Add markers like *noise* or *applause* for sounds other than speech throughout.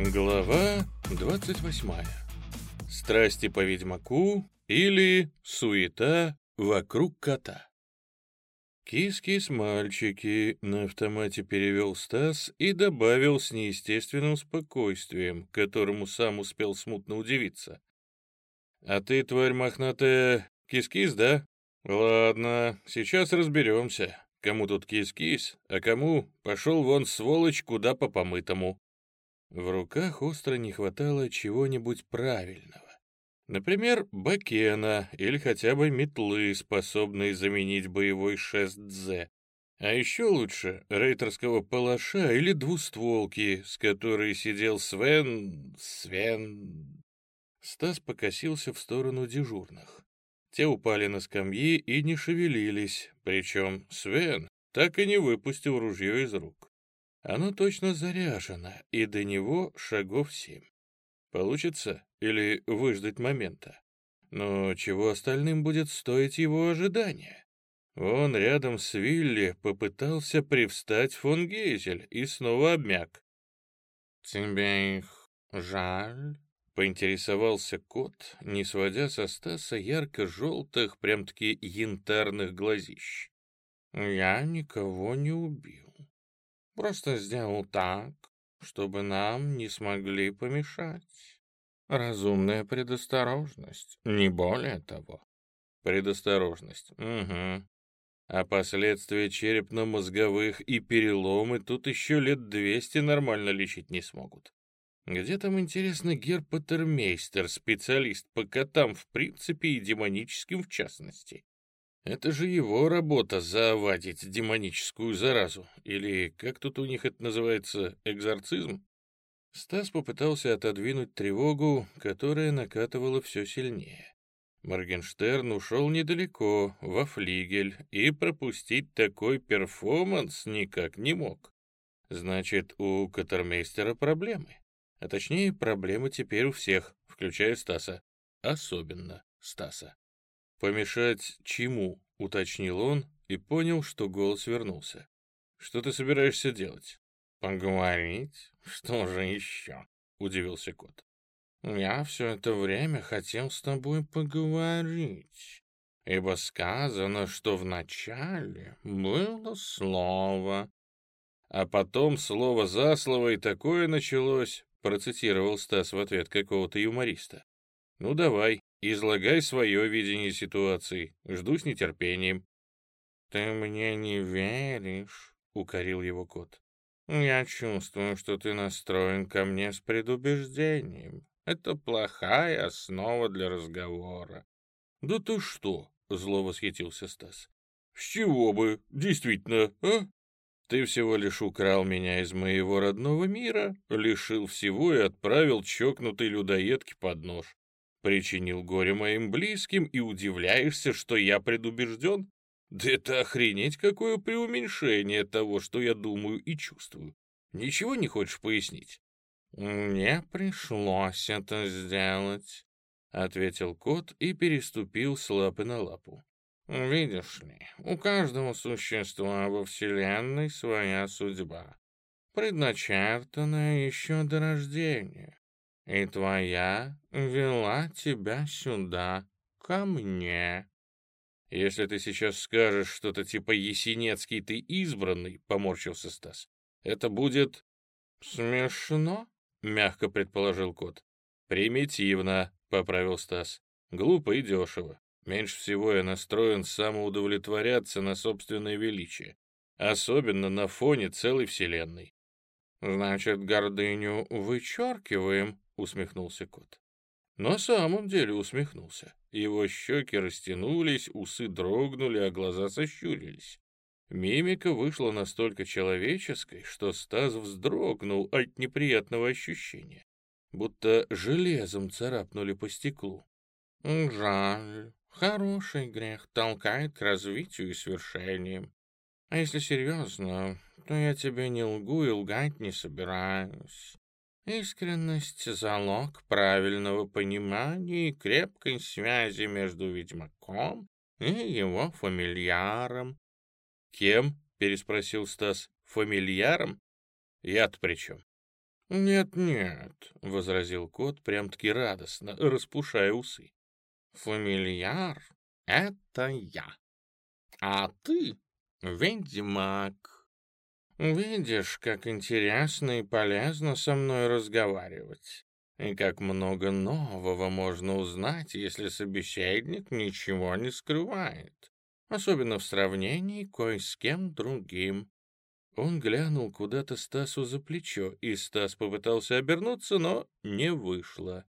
Глава 28. Страсти по ведьмаку или суета вокруг кота. «Кис-кис, мальчики», — на автомате перевел Стас и добавил с неестественным спокойствием, которому сам успел смутно удивиться. «А ты, тварь мохнатая, кис-кис, да? Ладно, сейчас разберемся, кому тут кис-кис, а кому пошел вон сволочь куда по помытому». В руках остро не хватало чего-нибудь правильного. Например, бакена или хотя бы метлы, способные заменить боевой шест Дзе. А еще лучше рейтерского палаша или двустволки, с которой сидел Свен... Свен... Стас покосился в сторону дежурных. Те упали на скамьи и не шевелились, причем Свен так и не выпустил ружье из рук. Оно точно заряжено, и до него шагов семь. Получится или выждать момента? Но чего остальным будет стоить его ожидания? Он рядом с Вилли попытался привстать фон Гейзель и снова обмяк. «Тебе их жаль?» — поинтересовался кот, не сводя со Стаса ярко-желтых, прям-таки янтарных глазищ. «Я никого не убил. Просто сделал так, чтобы нам не смогли помешать. Разумная предосторожность, не более того. Предосторожность, угу. А последствия черепно-мозговых и переломы тут еще лет двести нормально лечить не смогут. Где там, интересно, герпатермейстер, специалист по котам в принципе и демоническим в частности? Это же его работа — завадить демоническую заразу. Или как тут у них это называется, экзорцизм? Стас попытался отодвинуть тревогу, которая накатывала все сильнее. Моргенштерн ушел недалеко, во флигель, и пропустить такой перформанс никак не мог. Значит, у Катермейстера проблемы. А точнее, проблемы теперь у всех, включая Стаса. Особенно Стаса. «Помешать чему?» — уточнил он и понял, что голос вернулся. «Что ты собираешься делать?» «Поговорить? Что же еще?» — удивился кот. «Я все это время хотел с тобой поговорить, ибо сказано, что вначале было слово, а потом слово за слово и такое началось», — процитировал Стас в ответ какого-то юмориста. «Ну давай, Излагай свое видение ситуации. Жду с нетерпением. «Ты мне не веришь?» — укорил его кот. «Я чувствую, что ты настроен ко мне с предубеждением. Это плохая основа для разговора». «Да ты что?» — зло восхитился Стас. «С чего бы? Действительно, а? Ты всего лишь украл меня из моего родного мира, лишил всего и отправил чокнутой людоедке под нож причинил горе моим близким и удивляешься, что я предубежден? Да это охренеть какое преуменьшение того, что я думаю и чувствую. Ничего не хочешь пояснить? Мне пришлось это сделать, — ответил кот и переступил с лапы на лапу. Видишь ли, у каждого существа во Вселенной своя судьба, предначертанная еще до рождения и твоя вела тебя сюда, ко мне. Если ты сейчас скажешь что-то типа «Есенецкий ты избранный», — поморщился Стас, — это будет смешно, — мягко предположил кот. Примитивно, — поправил Стас. Глупо и дешево. Меньше всего я настроен самоудовлетворяться на собственное величие, особенно на фоне целой вселенной. Значит, гордыню вычеркиваем, усмехнулся кот. На самом деле усмехнулся. Его щеки растянулись, усы дрогнули, а глаза сощурились. Мимика вышла настолько человеческой, что Стас вздрогнул от неприятного ощущения, будто железом царапнули по стеклу. «Жаль. Хороший грех толкает к развитию и свершениям. А если серьезно, то я тебе не лгу и лгать не собираюсь. Искренность — залог правильного понимания и крепкой связи между ведьмаком и его фамильяром. «Кем?» — переспросил Стас. «Фамильяром? Я-то при чем?» «Нет-нет», — возразил кот прям-таки радостно, распушая усы. «Фамильяр — это я, а ты — ведьмак. Видишь, как интересно и полезно со мной разговаривать, и как много нового можно узнать, если собеседник ничего не скрывает, особенно в сравнении кое с кем другим. Он глянул куда-то Стасу за плечо, и Стас попытался обернуться, но не вышло.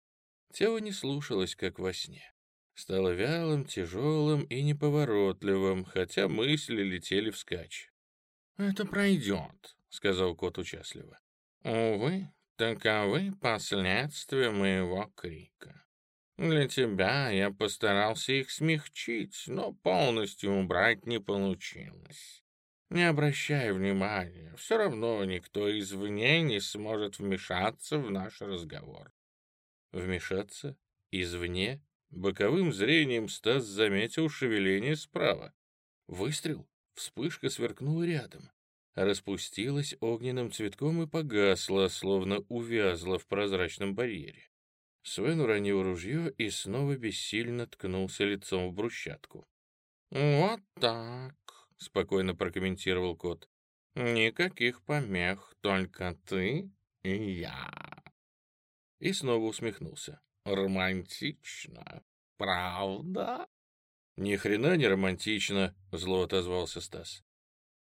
Тело не слушалось, как во сне. Стало вялым, тяжелым и неповоротливым, хотя мысли летели вскачь. «Это пройдет», — сказал кот участливо. «Увы, таковы последствия моего крика. Для тебя я постарался их смягчить, но полностью убрать не получилось. Не обращай внимания, все равно никто извне не сможет вмешаться в наш разговор. Вмешаться? Извне? Боковым зрением Стас заметил шевеление справа. Выстрел, вспышка сверкнула рядом. Распустилась огненным цветком и погасла, словно увязла в прозрачном барьере. Свен уронил ружье и снова бессильно ткнулся лицом в брусчатку. «Вот так», — спокойно прокомментировал кот. «Никаких помех, только ты и я». И снова усмехнулся. «Романтично, правда?» «Ни хрена не романтично», — зло отозвался Стас.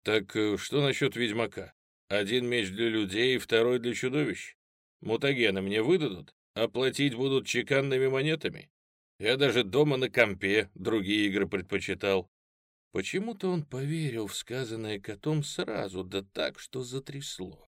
«Так э, что насчет ведьмака? Один меч для людей, второй для чудовищ. Мутагены мне выдадут? Оплатить будут чеканными монетами? Я даже дома на компе другие игры предпочитал. Почему-то он поверил в сказанное котом сразу, да так, что затрясло.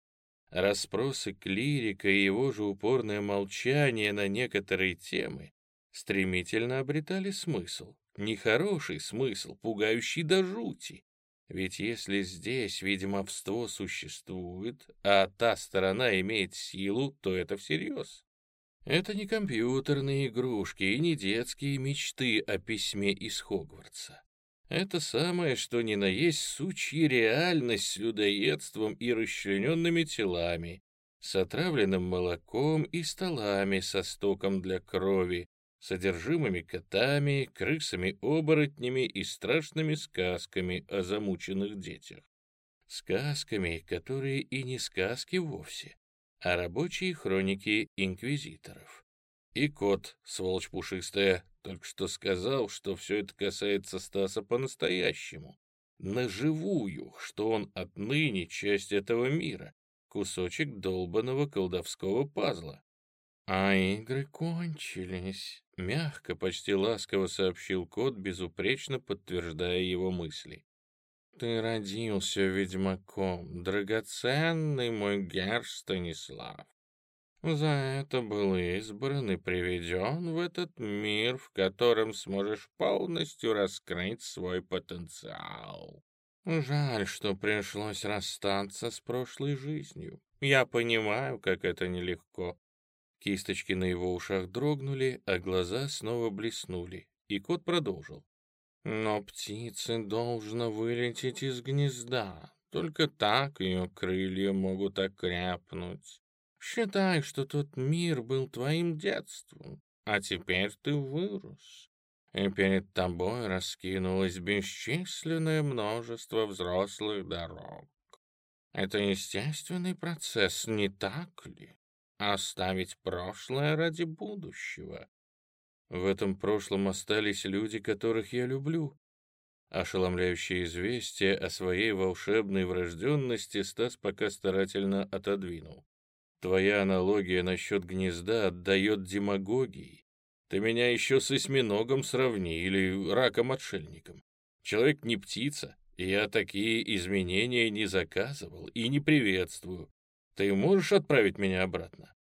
Расспросы клирика и его же упорное молчание на некоторые темы стремительно обретали смысл. Нехороший смысл, пугающий до жути. Ведь если здесь ведьмовство существует, а та сторона имеет силу, то это всерьез. Это не компьютерные игрушки и не детские мечты о письме из Хогвартса. Это самое, что ни на есть сучья реальность с людоедством и расчлененными телами, с отравленным молоком и столами со стоком для крови, содержимыми котами, крысами-оборотнями и страшными сказками о замученных детях. Сказками, которые и не сказки вовсе, а рабочие хроники инквизиторов. И кот, сволочь пушистая, только что сказал, что все это касается Стаса по-настоящему. Наживую, что он отныне часть этого мира, кусочек долбанного колдовского пазла. А игры кончились, мягко, почти ласково сообщил кот, безупречно подтверждая его мысли. Ты родился ведьмаком, драгоценный мой герр Станислав. За это был избран и приведен в этот мир, в котором сможешь полностью раскрыть свой потенциал. Жаль, что пришлось расстаться с прошлой жизнью. Я понимаю, как это нелегко. Кисточки на его ушах дрогнули, а глаза снова блеснули, и кот продолжил. Но птице должно вылететь из гнезда. Только так ее крылья могут окрепнуть. Считай, что тот мир был твоим детством, а теперь ты вырос, и перед тобой раскинулось бесчисленное множество взрослых дорог. Это естественный процесс, не так ли? Оставить прошлое ради будущего. В этом прошлом остались люди, которых я люблю. Ошеломляющее известие о своей волшебной врожденности Стас пока старательно отодвинул. Твоя аналогия насчет гнезда отдает демагогии. Ты меня еще с осьминогом сравни или раком-отшельником. Человек не птица, и я такие изменения не заказывал и не приветствую. Ты можешь отправить меня обратно?»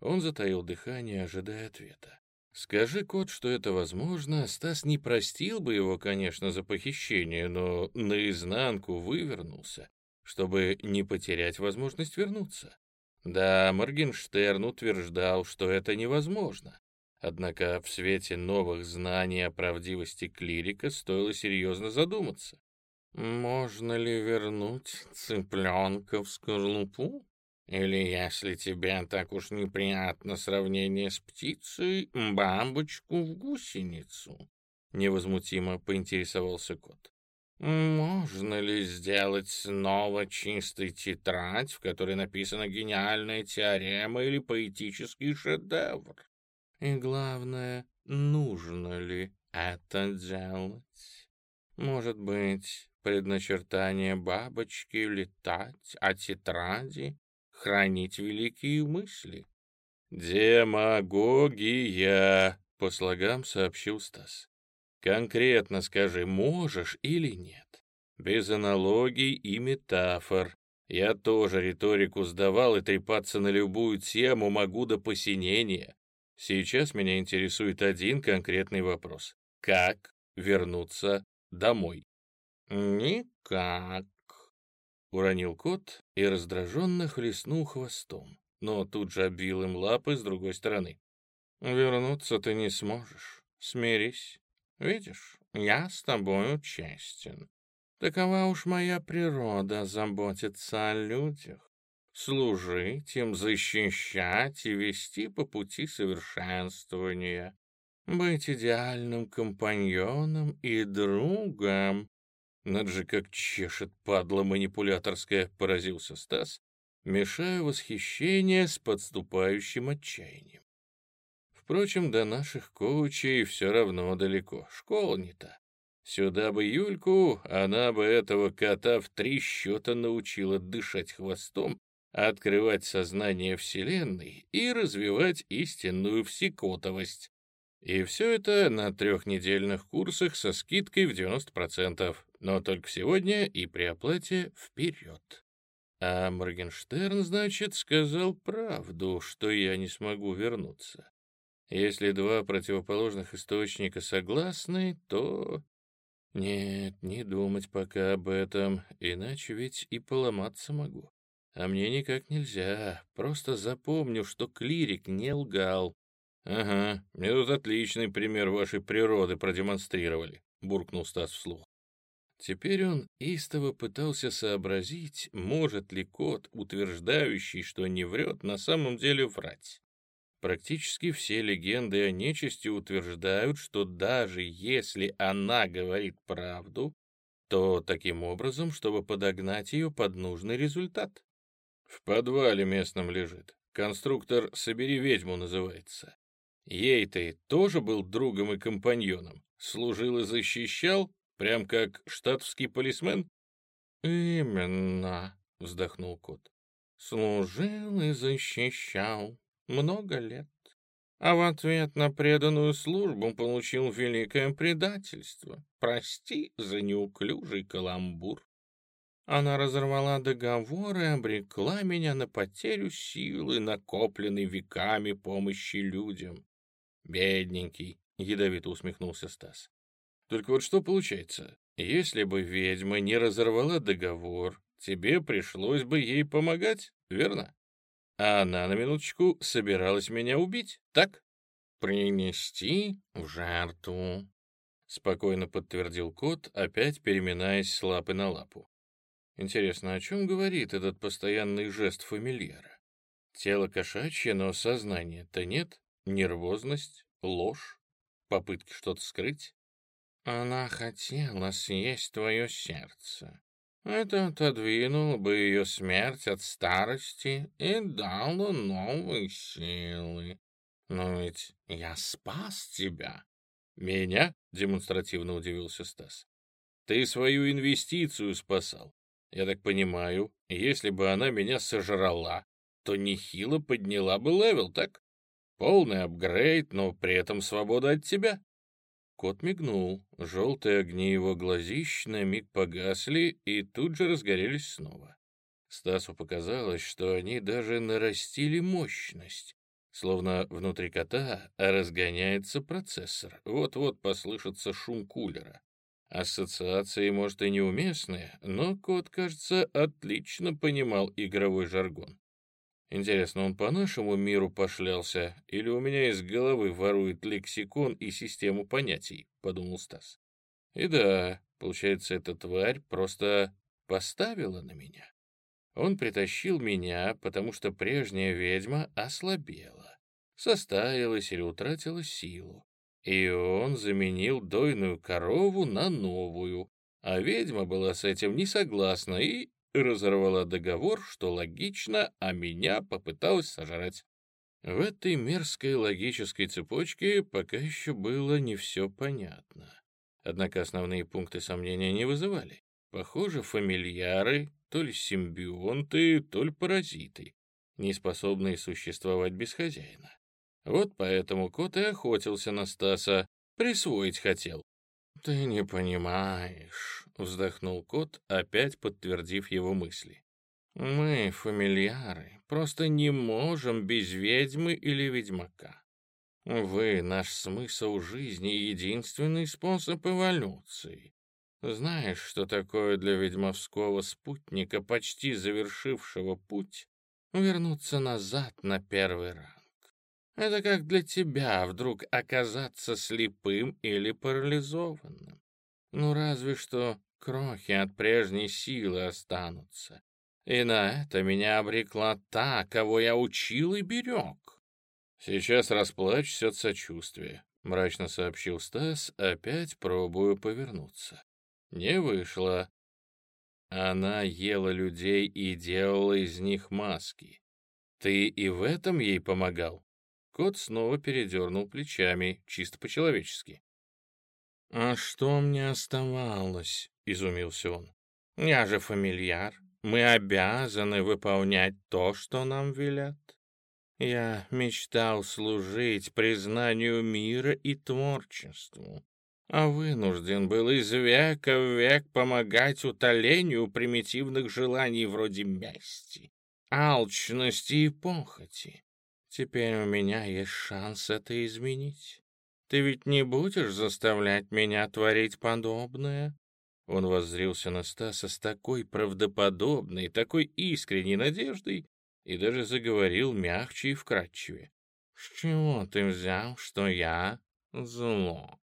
Он затаил дыхание, ожидая ответа. Скажи, кот, что это возможно, Стас не простил бы его, конечно, за похищение, но наизнанку вывернулся, чтобы не потерять возможность вернуться. Да, Моргенштерн утверждал, что это невозможно. Однако в свете новых знаний о правдивости клирика стоило серьезно задуматься. Можно ли вернуть цыпленка в скорлупу? Или, если тебе так уж неприятно сравнение с птицей, бабочку в гусеницу?» Невозмутимо поинтересовался кот. «Можно ли сделать снова чистый тетрадь, в которой написана гениальная теорема или поэтический шедевр? И главное, нужно ли это делать? Может быть, предначертание бабочки летать, а тетради хранить великие мысли?» «Демагогия!» — по слогам сообщил Стас. Конкретно скажи, можешь или нет. Без аналогий и метафор. Я тоже риторику сдавал и трепаться на любую тему могу до посинения. Сейчас меня интересует один конкретный вопрос. Как вернуться домой? Никак. Уронил кот и раздраженно хлестнул хвостом, но тут же обвил им лапы с другой стороны. Вернуться ты не сможешь. Смирись. Видишь, я с тобою честен. Такова уж моя природа — заботиться о людях, служить им, защищать и вести по пути совершенствования, быть идеальным компаньоном и другом. Над же как чешет падла манипуляторская, поразился Стас, мешая восхищение с подступающим отчаянием. Впрочем, до наших коучей все равно далеко, школа не та. Сюда бы Юльку, она бы этого кота в три счета научила дышать хвостом, открывать сознание Вселенной и развивать истинную всекотовость. И все это на трехнедельных курсах со скидкой в 90%, но только сегодня и при оплате вперед. А Моргенштерн, значит, сказал правду, что я не смогу вернуться. Если два противоположных источника согласны, то... Нет, не думать пока об этом, иначе ведь и поломаться могу. А мне никак нельзя, просто запомню, что клирик не лгал. «Ага, мне тут отличный пример вашей природы продемонстрировали», — буркнул Стас вслух. Теперь он истово пытался сообразить, может ли кот, утверждающий, что не врет, на самом деле врать. Практически все легенды о нечисти утверждают, что даже если она говорит правду, то таким образом, чтобы подогнать ее под нужный результат. В подвале местном лежит. Конструктор «Собери ведьму» называется. Ей ты тоже был другом и компаньоном? Служил и защищал, прям как штатовский полисмен? «Именно», — вздохнул кот. «Служил и защищал много лет, а в ответ на преданную службу получил великое предательство. Прости за неуклюжий каламбур. Она разорвала договор и обрекла меня на потерю силы, накопленной веками помощи людям. «Бедненький», — ядовито усмехнулся Стас. «Только вот что получается? Если бы ведьма не разорвала договор, тебе пришлось бы ей помогать, верно?» А она, на минуточку, собиралась меня убить, так? Принести в жертву, — спокойно подтвердил кот, опять переминаясь с лапы на лапу. Интересно, о чем говорит этот постоянный жест фамильяра? Тело кошачье, но сознания-то нет, нервозность, ложь, попытки что-то скрыть. Она хотела съесть твое сердце. Это отодвинуло бы ее смерть от старости и дало новые силы. Но ведь я спас тебя. Меня? Демонстративно удивился Стас. Ты свою инвестицию спасал. Я так понимаю, если бы она меня сожрала, то нехило подняла бы level, так? Полный апгрейд, но при этом свобода от тебя. Кот мигнул, желтые огни его глазищ на миг погасли и тут же разгорелись снова. Стасу показалось, что они даже нарастили мощность, словно внутри кота разгоняется процессор. Вот-вот послышится шум кулера. Ассоциации, может, и неуместные, но кот, кажется, отлично понимал игровой жаргон. Интересно, он по нашему миру пошлялся, или у меня из головы ворует лексикон и систему понятий, подумал Стас. И да, получается, эта тварь просто поставила на меня. Он притащил меня, потому что прежняя ведьма ослабела, состарилась или утратила силу. И он заменил дойную корову на новую, а ведьма была с этим не согласна и разорвала договор, что логично, а меня попыталась сожрать. В этой мерзкой логической цепочке пока еще было не все понятно. Однако основные пункты сомнения не вызывали. Похоже, фамильяры, то ли симбионты, то ли паразиты, не способные существовать без хозяина. Вот поэтому кот и охотился на Стаса, присвоить хотел. «Ты не понимаешь», — вздохнул кот, опять подтвердив его мысли. «Мы, фамильяры, просто не можем без ведьмы или ведьмака. Вы — наш смысл жизни и единственный способ эволюции. Знаешь, что такое для ведьмовского спутника, почти завершившего путь, вернуться назад на первый ранг? Это как для тебя вдруг оказаться слепым или парализованным. Ну, разве что крохи от прежней силы останутся. И на это меня обрекла та, кого я учил и берег. Сейчас расплачься от сочувствия, — мрачно сообщил Стас, опять пробую повернуться. Не вышло. Она ела людей и делала из них маски. Ты и в этом ей помогал? Кот снова передернул плечами, чисто по-человечески. «А что мне оставалось?» — изумился он. «Я же фамильяр. Мы обязаны выполнять то, что нам велят. Я мечтал служить признанию мира и творчеству, а вынужден был из века в век помогать утолению примитивных желаний вроде мести, алчности и похоти. Теперь у меня есть шанс это изменить. Ты ведь не будешь заставлять меня творить подобное?» Он воззрился на Стаса с такой правдоподобной, такой искренней надеждой и даже заговорил мягче и вкрадчивее. «С чего ты взял, что я зло?»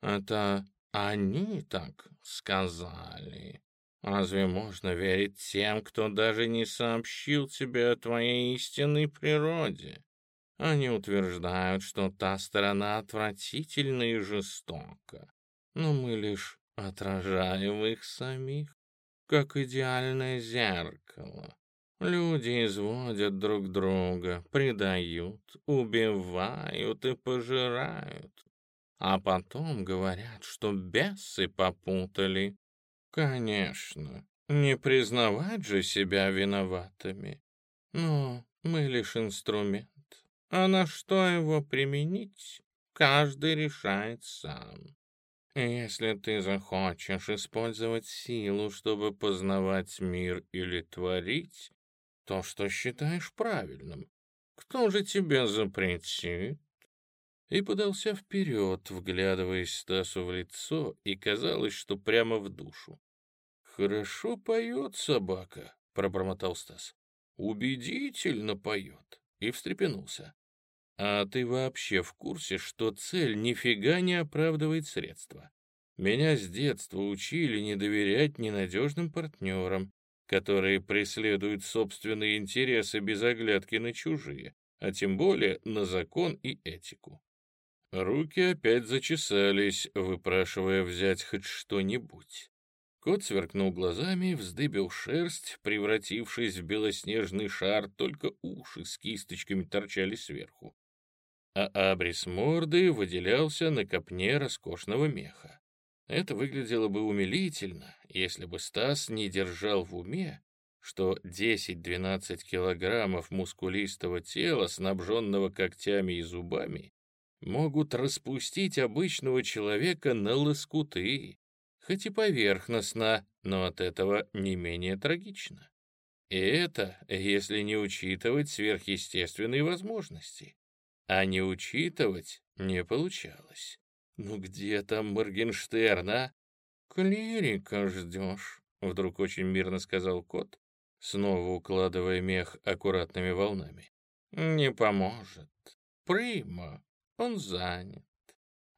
«Это они так сказали?» Разве можно верить тем, кто даже не сообщил тебе о твоей истинной природе? Они утверждают, что та сторона отвратительна и жестока, но мы лишь отражаем их самих, как идеальное зеркало. Люди изводят друг друга, предают, убивают и пожирают, а потом говорят, что бесы попутали. Конечно, не признавать же себя виноватыми. Но мы лишь инструмент, а на что его применить, каждый решает сам. Если ты захочешь использовать силу, чтобы познавать мир или творить то, что считаешь правильным, кто же тебе запретит? И подался вперед, вглядываясь Стасу в лицо, и казалось, что прямо в душу. «Хорошо поет собака», — пробормотал Стас. «Убедительно поет», — и встрепенулся. «А ты вообще в курсе, что цель нифига не оправдывает средства? Меня с детства учили не доверять ненадежным партнерам, которые преследуют собственные интересы без оглядки на чужие, а тем более на закон и этику. Руки опять зачесались, выпрашивая взять хоть что-нибудь. Кот сверкнул глазами, вздыбил шерсть, превратившись в белоснежный шар, только уши с кисточками торчали сверху. А абрис морды выделялся на копне роскошного меха. Это выглядело бы умилительно, если бы Стас не держал в уме, что 10-12 килограммов мускулистого тела, снабженного когтями и зубами, могут распустить обычного человека на лоскуты, хоть и поверхностно, но от этого не менее трагично. И это, если не учитывать сверхъестественные возможности. А не учитывать не получалось. Ну где там Моргенштерн, а? Клирика ждешь, вдруг очень мирно сказал кот, снова укладывая мех аккуратными волнами. Не поможет. Прима, он занят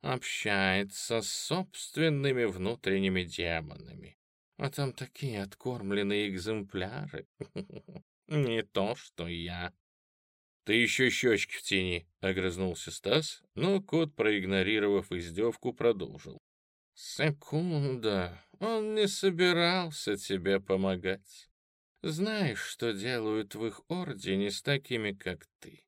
общается с собственными внутренними демонами. А там такие откормленные экземпляры. *laughs* Не то, что я. «Ты еще щечки в тени», — огрызнулся Стас, но кот, проигнорировав издевку, продолжил. «Секунда, он не собирался тебе помогать. Знаешь, что делают в их ордене с такими, как ты?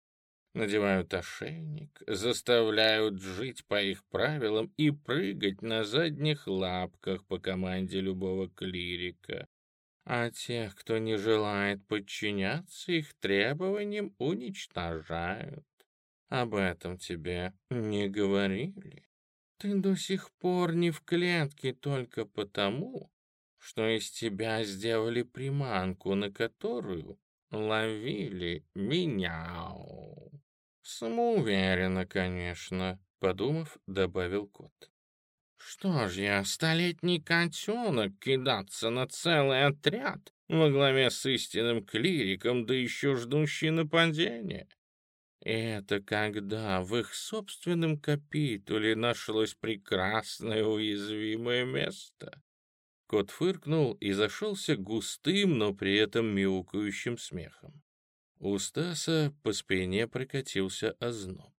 Надевают ошейник, заставляют жить по их правилам и прыгать на задних лапках по команде любого клирика а тех, кто не желает подчиняться их требованиям, уничтожают. Об этом тебе не говорили. Ты до сих пор не в клетке только потому, что из тебя сделали приманку, на которую ловили меня. Самоуверенно, конечно, подумав, добавил кот. Что ж я, столетний котенок, кидаться на целый отряд во главе с истинным клириком, да еще ждущий нападения? И это когда в их собственном капитуле нашлось прекрасное уязвимое место. Кот фыркнул и зашелся густым, но при этом мяукающим смехом. У Стаса по спине прокатился озноб.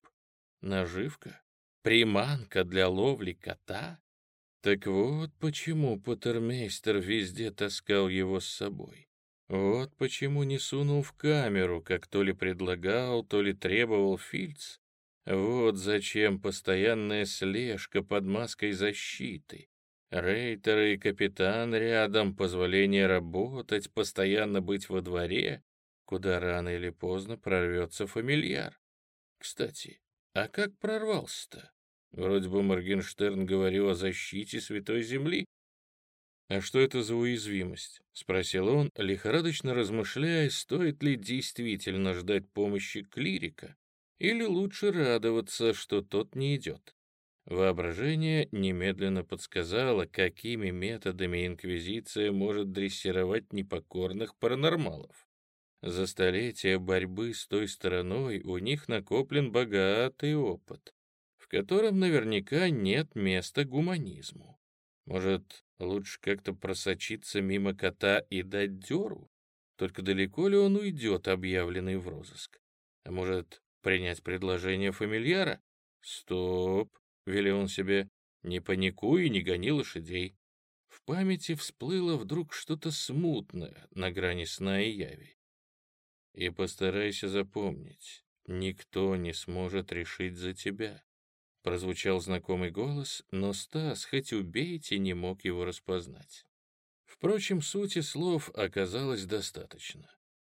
Наживка? Приманка для ловли кота? Так вот почему Поттермейстер везде таскал его с собой. Вот почему не сунул в камеру, как то ли предлагал, то ли требовал Фильц. Вот зачем постоянная слежка под маской защиты. Рейтеры и капитан рядом, позволение работать, постоянно быть во дворе, куда рано или поздно прорвется фамильяр. Кстати, а как прорвался-то? Вроде бы Моргенштерн говорил о защите Святой Земли. «А что это за уязвимость?» — спросил он, лихорадочно размышляя, стоит ли действительно ждать помощи клирика, или лучше радоваться, что тот не идет. Воображение немедленно подсказало, какими методами Инквизиция может дрессировать непокорных паранормалов. За столетия борьбы с той стороной у них накоплен богатый опыт, в котором наверняка нет места гуманизму. Может, лучше как-то просочиться мимо кота и дать дёру? Только далеко ли он уйдет, объявленный в розыск? А может, принять предложение фамильяра? Стоп, — велел он себе, — не паникуй и не гони лошадей. В памяти всплыло вдруг что-то смутное на грани сна и яви. И постарайся запомнить, никто не сможет решить за тебя. Прозвучал знакомый голос, но Стас, хоть убейте, не мог его распознать. Впрочем, сути слов оказалось достаточно.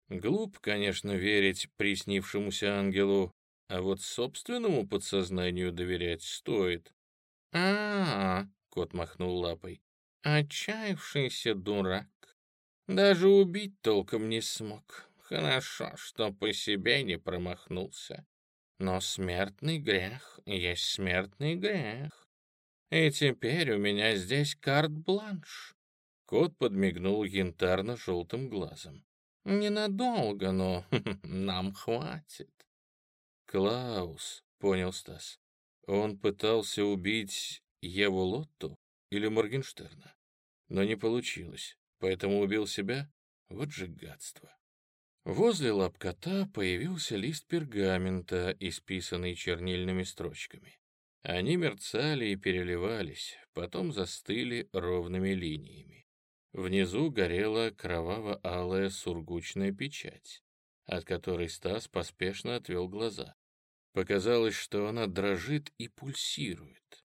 Глуп, конечно, верить приснившемуся ангелу, а вот собственному подсознанию доверять стоит. а, -а, -а кот махнул лапой, — отчаявшийся дурак. Даже убить толком не смог. Хорошо, что по себе не промахнулся. Но смертный грех есть смертный грех. И теперь у меня здесь карт-бланш. Кот подмигнул янтарно-желтым глазом. Ненадолго, но *laughs* нам хватит. Клаус, понял Стас. Он пытался убить Еву Лотту или Моргенштерна, но не получилось, поэтому убил себя. Вот же гадство. Возле лап кота появился лист пергамента, исписанный чернильными строчками. Они мерцали и переливались, потом застыли ровными линиями. Внизу горела кроваво-алая сургучная печать, от которой Стас поспешно отвел глаза. Показалось, что она дрожит и пульсирует.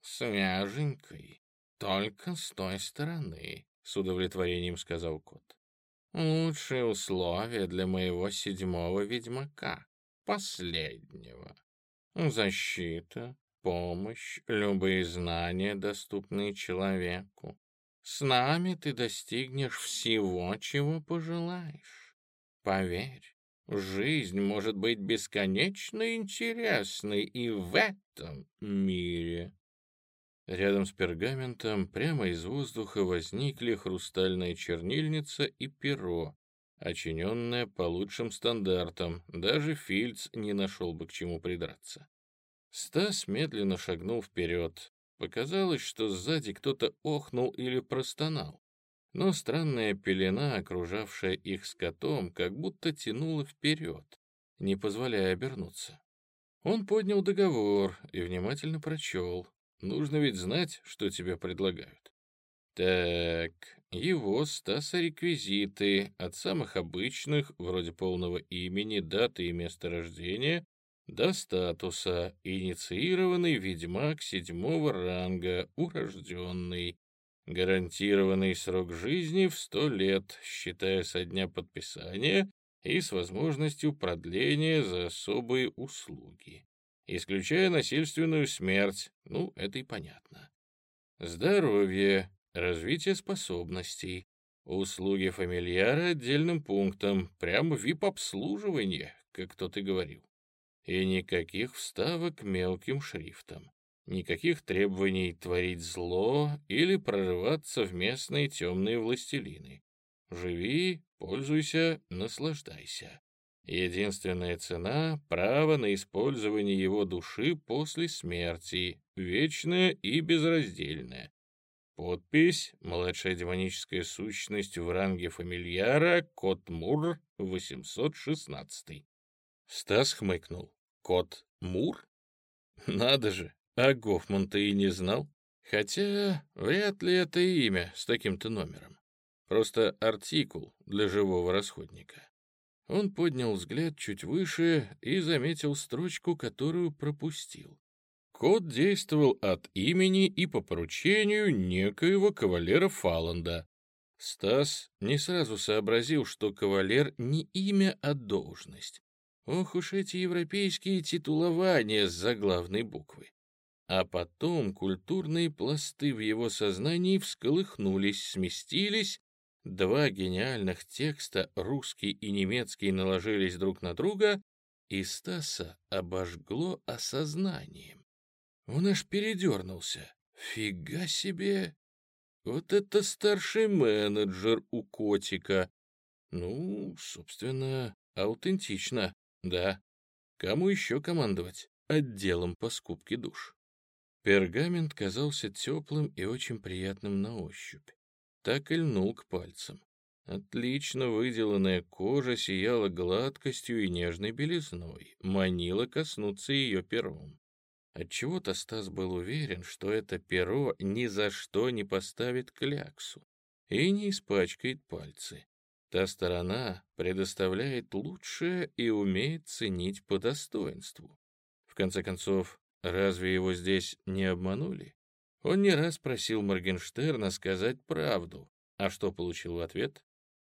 «Свяженькой, только с той стороны», — с удовлетворением сказал кот. Лучшие условия для моего седьмого ведьмака, последнего. Защита, помощь, любые знания, доступные человеку. С нами ты достигнешь всего, чего пожелаешь. Поверь, жизнь может быть бесконечно интересной и в этом мире. Рядом с пергаментом прямо из воздуха возникли хрустальная чернильница и перо, очиненное по лучшим стандартам, даже Фильц не нашел бы к чему придраться. Стас медленно шагнул вперед. Показалось, что сзади кто-то охнул или простонал. но странная пелена, окружавшая их с котом, как будто тянула вперед, не позволяя обернуться. Он поднял договор и внимательно прочел. Нужно ведь знать, что тебе предлагают. Так, его Стаса реквизиты, от самых обычных, вроде полного имени, даты и места рождения, до статуса «Инициированный ведьмак седьмого ранга, урожденный». Гарантированный срок жизни в сто лет, считая со дня подписания, и с возможностью продления за особые услуги, исключая насильственную смерть, ну, это и понятно. Здоровье, развитие способностей, услуги фамильяра отдельным пунктом, прямо вип-обслуживание, как кто-то говорил. И никаких вставок мелким шрифтом. Никаких требований творить зло или прорываться в местные темные властелины. Живи, пользуйся, наслаждайся. Единственная цена — право на использование его души после смерти, вечная и безраздельная. Подпись «Младшая демоническая сущность в ранге фамильяра, кот Мур, 816». Стас хмыкнул. Кот Мур? Надо же, а Гофман-то и не знал. Хотя вряд ли это имя с таким-то номером. Просто артикул для живого расходника. Он поднял взгляд чуть выше и заметил строчку, которую пропустил. Код действовал от имени и по поручению некоего кавалера Фаланда. Стас не сразу сообразил, что кавалер не имя, а должность. Ох уж эти европейские титулования с заглавной буквы. А потом культурные пласты в его сознании всколыхнулись, сместились, два гениальных текста, русский и немецкий, наложились друг на друга, и Стаса обожгло осознанием. Он аж передернулся. Фига себе! Вот это старший менеджер у котика. Ну, собственно, аутентично, да. Кому еще командовать? Отделом по скупке душ. Пергамент казался теплым и очень приятным на ощупь. Так и льнул к пальцам. Отлично выделанная кожа сияла гладкостью и нежной белизной, манила коснуться ее пером. Отчего-то Стас был уверен, что это перо ни за что не поставит кляксу и не испачкает пальцы. Та сторона предоставляет лучшее и умеет ценить по достоинству. В конце концов, Разве его здесь не обманули? Он не раз просил Моргенштерна сказать правду, а что получил в ответ?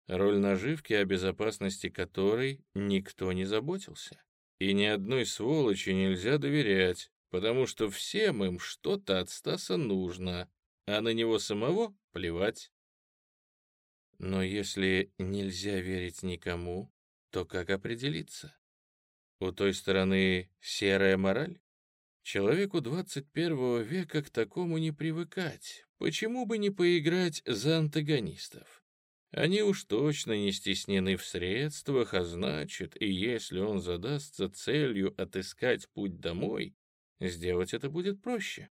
Роль наживки, о безопасности которой никто не заботился. И ни одной сволочи нельзя доверять, потому что всем им что-то от Стаса нужно, а на него самого плевать. Но если нельзя верить никому, то как определиться? У той стороны серая мораль? Человеку 21 века к такому не привыкать. Почему бы не поиграть за антагонистов? Они уж точно не стеснены в средствах, а значит, и если он задастся целью отыскать путь домой, сделать это будет проще.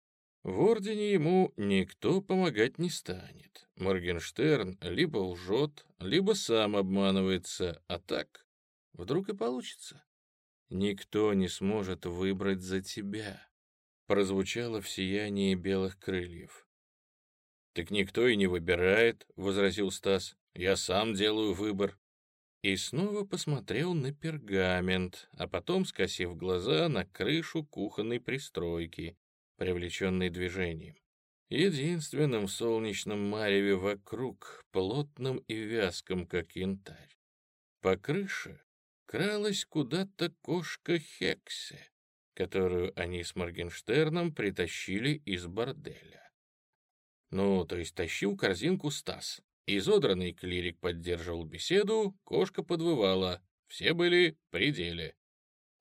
В Ордене ему никто помогать не станет. Моргенштерн либо лжет, либо сам обманывается, а так вдруг и получится. «Никто не сможет выбрать за тебя», — прозвучало в сиянии белых крыльев. «Так никто и не выбирает», — возразил Стас. «Я сам делаю выбор». И снова посмотрел на пергамент, а потом, скосив глаза, на крышу кухонной пристройки, привлеченной движением. Единственным солнечным мареве вокруг, плотным и вязком, как янтарь. По крыше кралась куда-то кошка Хексе, которую они с Моргенштерном притащили из борделя. Ну, то есть тащил корзинку Стас. Изодранный клирик поддерживал беседу, кошка подвывала. Все были при деле.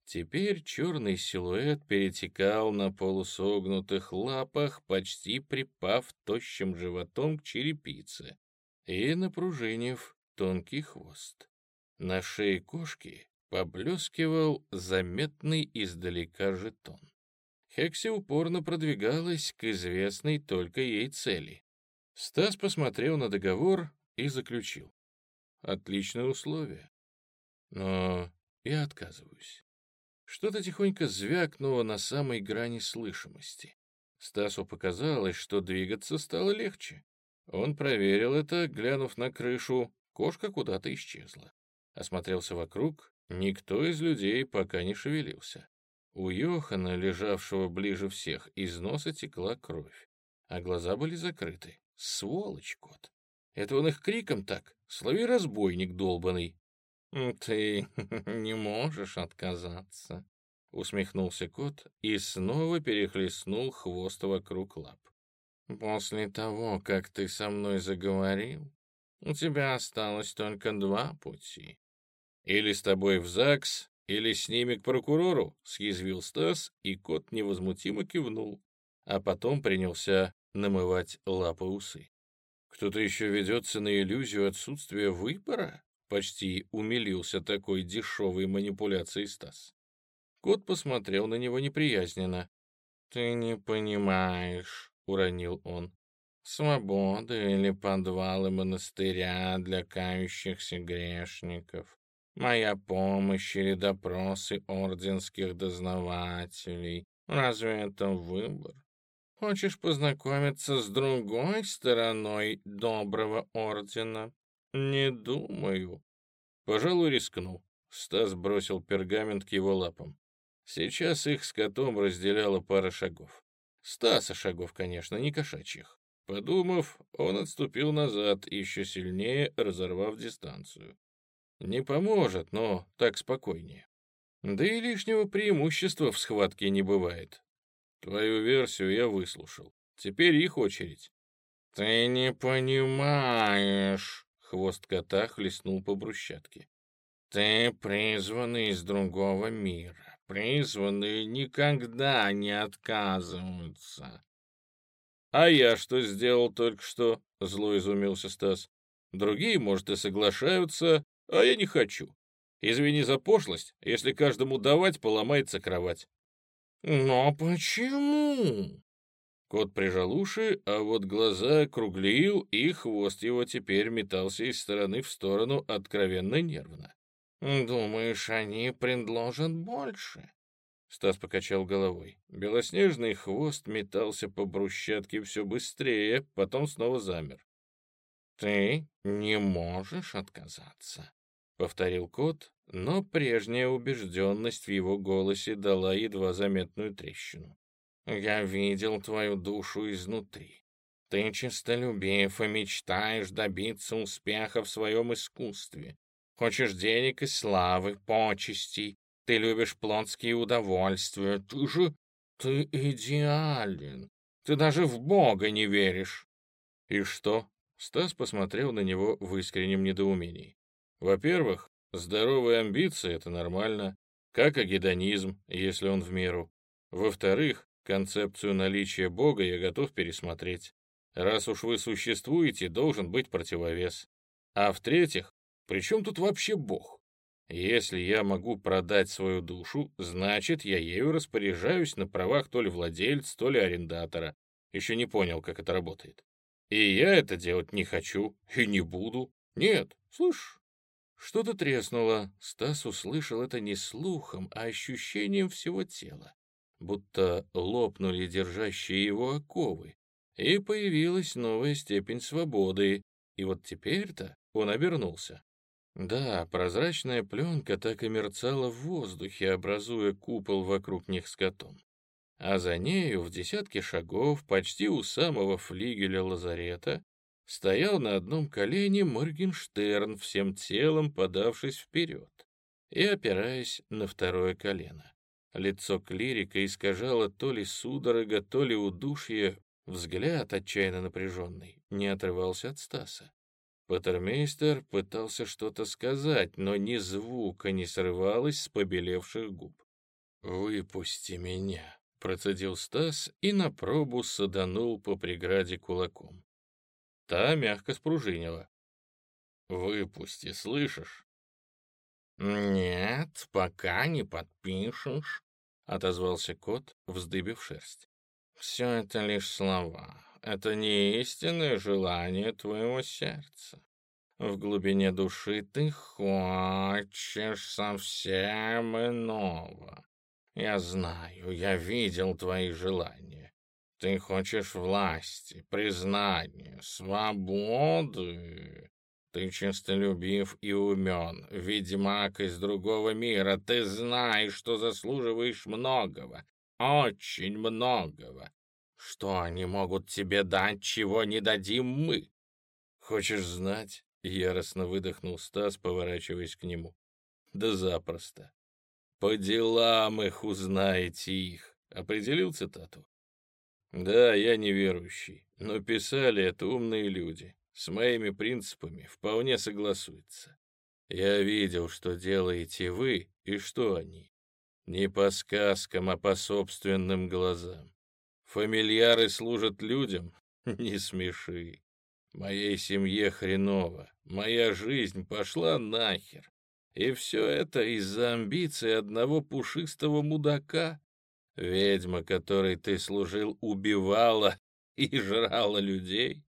Теперь черный силуэт перетекал на полусогнутых лапах, почти припав тощим животом к черепице и напружинив тонкий хвост. На шее кошки поблескивал заметный издалека жетон. Хекси упорно продвигалась к известной только ей цели. Стас посмотрел на договор и заключил. Отличные условия. Но я отказываюсь. Что-то тихонько звякнуло на самой грани слышимости. Стасу показалось, что двигаться стало легче. Он проверил это, глянув на крышу. Кошка куда-то исчезла. Осмотрелся вокруг. Никто из людей пока не шевелился. У Йохана, лежавшего ближе всех, из носа текла кровь, а глаза были закрыты. Сволочь кот! Это он их криком так? Слови разбойник долбанный. «Ты *laughs* не можешь отказаться», — усмехнулся кот и снова перехлестнул хвост вокруг лап. «После того, как ты со мной заговорил, у тебя осталось только два пути. Или с тобой в ЗАГС, или с ними к прокурору», — съязвил Стас, и кот невозмутимо кивнул, а потом принялся намывать лапы усы. «Кто-то еще ведется на иллюзию отсутствия выбора?» Почти умилился такой дешевой манипуляцией Стас. Кот посмотрел на него неприязненно. «Ты не понимаешь», — уронил он. «Свобода или подвалы монастыря для кающихся грешников, моя помощь или допросы орденских дознавателей. Разве это выбор? Хочешь познакомиться с другой стороной доброго ордена? «Не думаю». «Пожалуй, рискну». Стас бросил пергамент к его лапам. Сейчас их с котом разделяла пара шагов. Стаса шагов, конечно, не кошачьих. Подумав, он отступил назад, еще сильнее разорвав дистанцию. Не поможет, но так спокойнее. Да и лишнего преимущества в схватке не бывает. Твою версию я выслушал. Теперь их очередь. «Ты не понимаешь», Хвост кота хлестнул по брусчатке. «Ты призванный из другого мира. Призванные никогда не отказываются». «А я что сделал только что?» — зло изумился Стас. «Другие, может, и соглашаются, а я не хочу. Извини за пошлость, если каждому давать, поломается кровать». «Но почему?» Кот прижал уши, а вот глаза округлил, и хвост его теперь метался из стороны в сторону откровенно нервно. «Думаешь, они предложат больше?» Стас покачал головой. Белоснежный хвост метался по брусчатке все быстрее, потом снова замер. «Ты не можешь отказаться», — повторил кот, но прежняя убежденность в его голосе дала едва заметную трещину. Я видел твою душу изнутри. Ты честолюбив и мечтаешь добиться успеха в своем искусстве. Хочешь денег и славы, почестей. Ты любишь плотские удовольствия. Ты же... ты идеален. Ты даже в Бога не веришь. И что? Стас посмотрел на него в искреннем недоумении. Во-первых, здоровые амбиции — это нормально, как и если он в меру. Во-вторых, Концепцию наличия Бога я готов пересмотреть. Раз уж вы существуете, должен быть противовес. А в-третьих, при чем тут вообще Бог? Если я могу продать свою душу, значит, я ею распоряжаюсь на правах то ли владельца, то ли арендатора. Еще не понял, как это работает. И я это делать не хочу и не буду. Нет, слышь, что-то треснуло. Стас услышал это не слухом, а ощущением всего тела будто лопнули держащие его оковы, и появилась новая степень свободы, и вот теперь-то он обернулся. Да, прозрачная пленка так и мерцала в воздухе, образуя купол вокруг них с котом. А за нею, в десятке шагов, почти у самого флигеля лазарета, стоял на одном колене Моргенштерн, всем телом подавшись вперед и опираясь на второе колено. Лицо клирика искажало то ли судорога, то ли удушье. Взгляд, отчаянно напряженный, не отрывался от Стаса. Патермейстер пытался что-то сказать, но ни звука не срывалось с побелевших губ. «Выпусти меня», — процедил Стас и на пробу саданул по преграде кулаком. Та мягко спружинила. «Выпусти, слышишь?» «Нет, пока не подпишешь», — отозвался кот, вздыбив шерсть. «Все это лишь слова. Это не истинное желание твоего сердца. В глубине души ты хочешь совсем иного. Я знаю, я видел твои желания. Ты хочешь власти, признания, свободы. Ты честолюбив и умен, ведьмак из другого мира. Ты знаешь, что заслуживаешь многого, очень многого. Что они могут тебе дать, чего не дадим мы? Хочешь знать? Яростно выдохнул Стас, поворачиваясь к нему. Да запросто. По делам их узнаете их. Определил цитату? Да, я неверующий, но писали это умные люди. С моими принципами вполне согласуется. Я видел, что делаете вы и что они. Не по сказкам, а по собственным глазам. Фамильяры служат людям? *laughs* Не смеши. Моей семье хреново. Моя жизнь пошла нахер. И все это из-за амбиций одного пушистого мудака. Ведьма, которой ты служил, убивала *laughs* и жрала людей.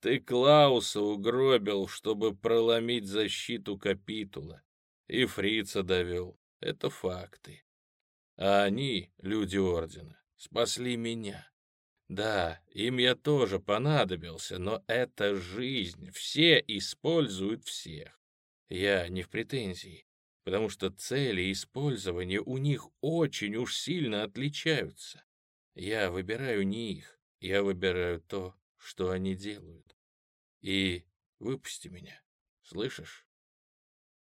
Ты Клауса угробил, чтобы проломить защиту капитула. И фрица довел. Это факты. А они, люди Ордена, спасли меня. Да, им я тоже понадобился, но это жизнь, все используют всех. Я не в претензии, потому что цели использования у них очень уж сильно отличаются. Я выбираю не их, я выбираю то, что они делают. И выпусти меня, слышишь?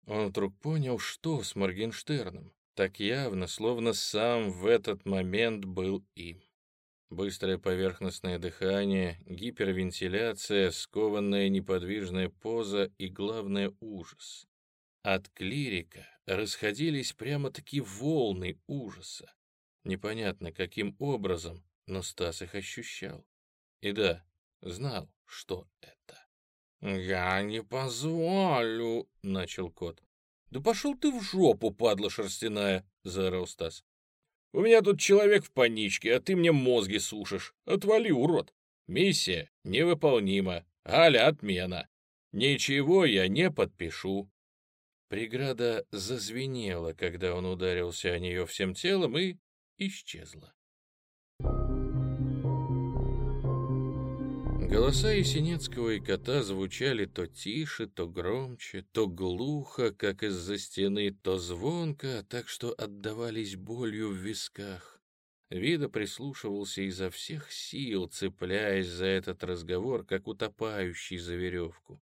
Он вдруг понял, что с Моргенштерном так явно, словно сам в этот момент был им. Быстрое поверхностное дыхание, гипервентиляция, скованная неподвижная поза и, главное, ужас. От клирика расходились прямо-таки волны ужаса. Непонятно, каким образом, но Стас их ощущал. И да, знал, что это. «Я не позволю», — начал кот. «Да пошел ты в жопу, падла шерстяная!» — заорал Стас. «У меня тут человек в паничке, а ты мне мозги сушишь. Отвали, урод! Миссия невыполнима, аля отмена. Ничего я не подпишу». Преграда зазвенела, когда он ударился о нее всем телом и исчезла. Голоса Есенинского и кота звучали то тише, то громче, то глухо, как из-за стены, то звонко, так что отдавались болью в висках. Вида прислушивался изо всех сил, цепляясь за этот разговор, как утопающий за веревку,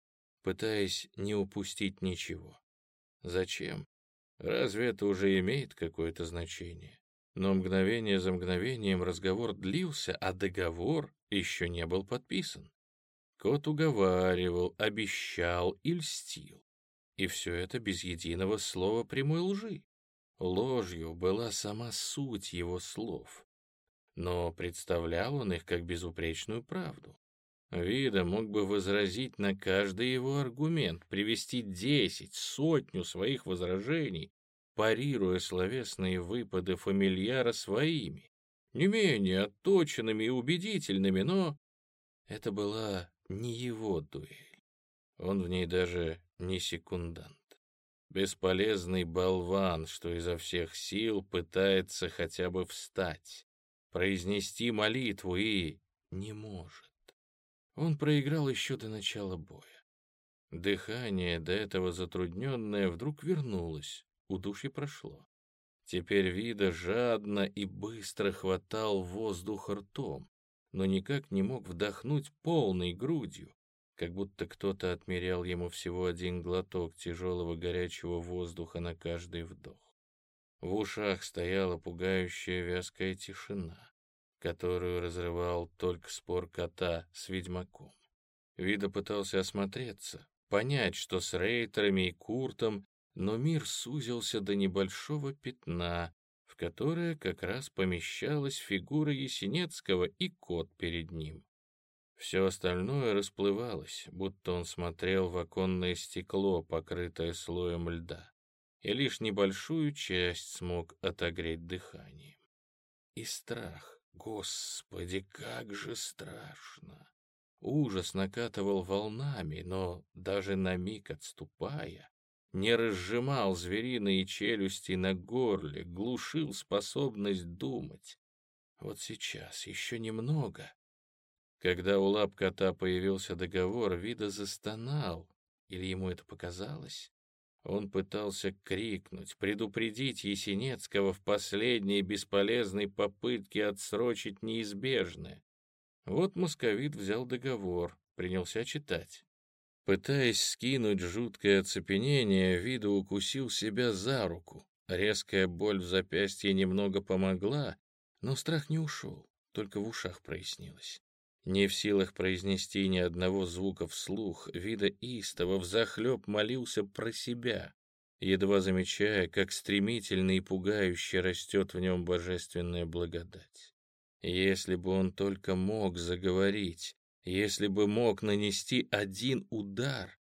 пытаясь не упустить ничего. Зачем? Разве это уже имеет какое-то значение? Но мгновение за мгновением разговор длился, а договор еще не был подписан. Кот уговаривал, обещал и льстил. И все это без единого слова прямой лжи. Ложью была сама суть его слов. Но представлял он их как безупречную правду. Вида мог бы возразить на каждый его аргумент, привести десять, сотню своих возражений, парируя словесные выпады фамильяра своими, не менее отточенными и убедительными, но это была не его дуэль. Он в ней даже не секундант. Бесполезный болван, что изо всех сил пытается хотя бы встать, произнести молитву и не может. Он проиграл еще до начала боя. Дыхание, до этого затрудненное, вдруг вернулось, удушье прошло. Теперь Вида жадно и быстро хватал воздух ртом, но никак не мог вдохнуть полной грудью, как будто кто-то отмерял ему всего один глоток тяжелого горячего воздуха на каждый вдох. В ушах стояла пугающая вязкая тишина, которую разрывал только спор кота с ведьмаком. Вида пытался осмотреться, понять, что с рейтерами и Куртом но мир сузился до небольшого пятна, в которое как раз помещалась фигура Есенецкого и кот перед ним. Все остальное расплывалось, будто он смотрел в оконное стекло, покрытое слоем льда, и лишь небольшую часть смог отогреть дыханием. И страх Господи, как же страшно! Ужас накатывал волнами, но, даже на миг отступая, не разжимал звериные челюсти на горле, глушил способность думать. Вот сейчас, еще немного. Когда у лап кота появился договор, Вида застонал, или ему это показалось? Он пытался крикнуть, предупредить Есенецкого в последней бесполезной попытке отсрочить неизбежное. Вот московит взял договор, принялся читать. Пытаясь скинуть жуткое оцепенение, Вида укусил себя за руку. Резкая боль в запястье немного помогла, но страх не ушел, только в ушах прояснилось. Не в силах произнести ни одного звука вслух, вида истово взахлеб молился про себя, едва замечая, как стремительно и пугающе растет в нем божественная благодать. Если бы он только мог заговорить, если бы мог нанести один удар,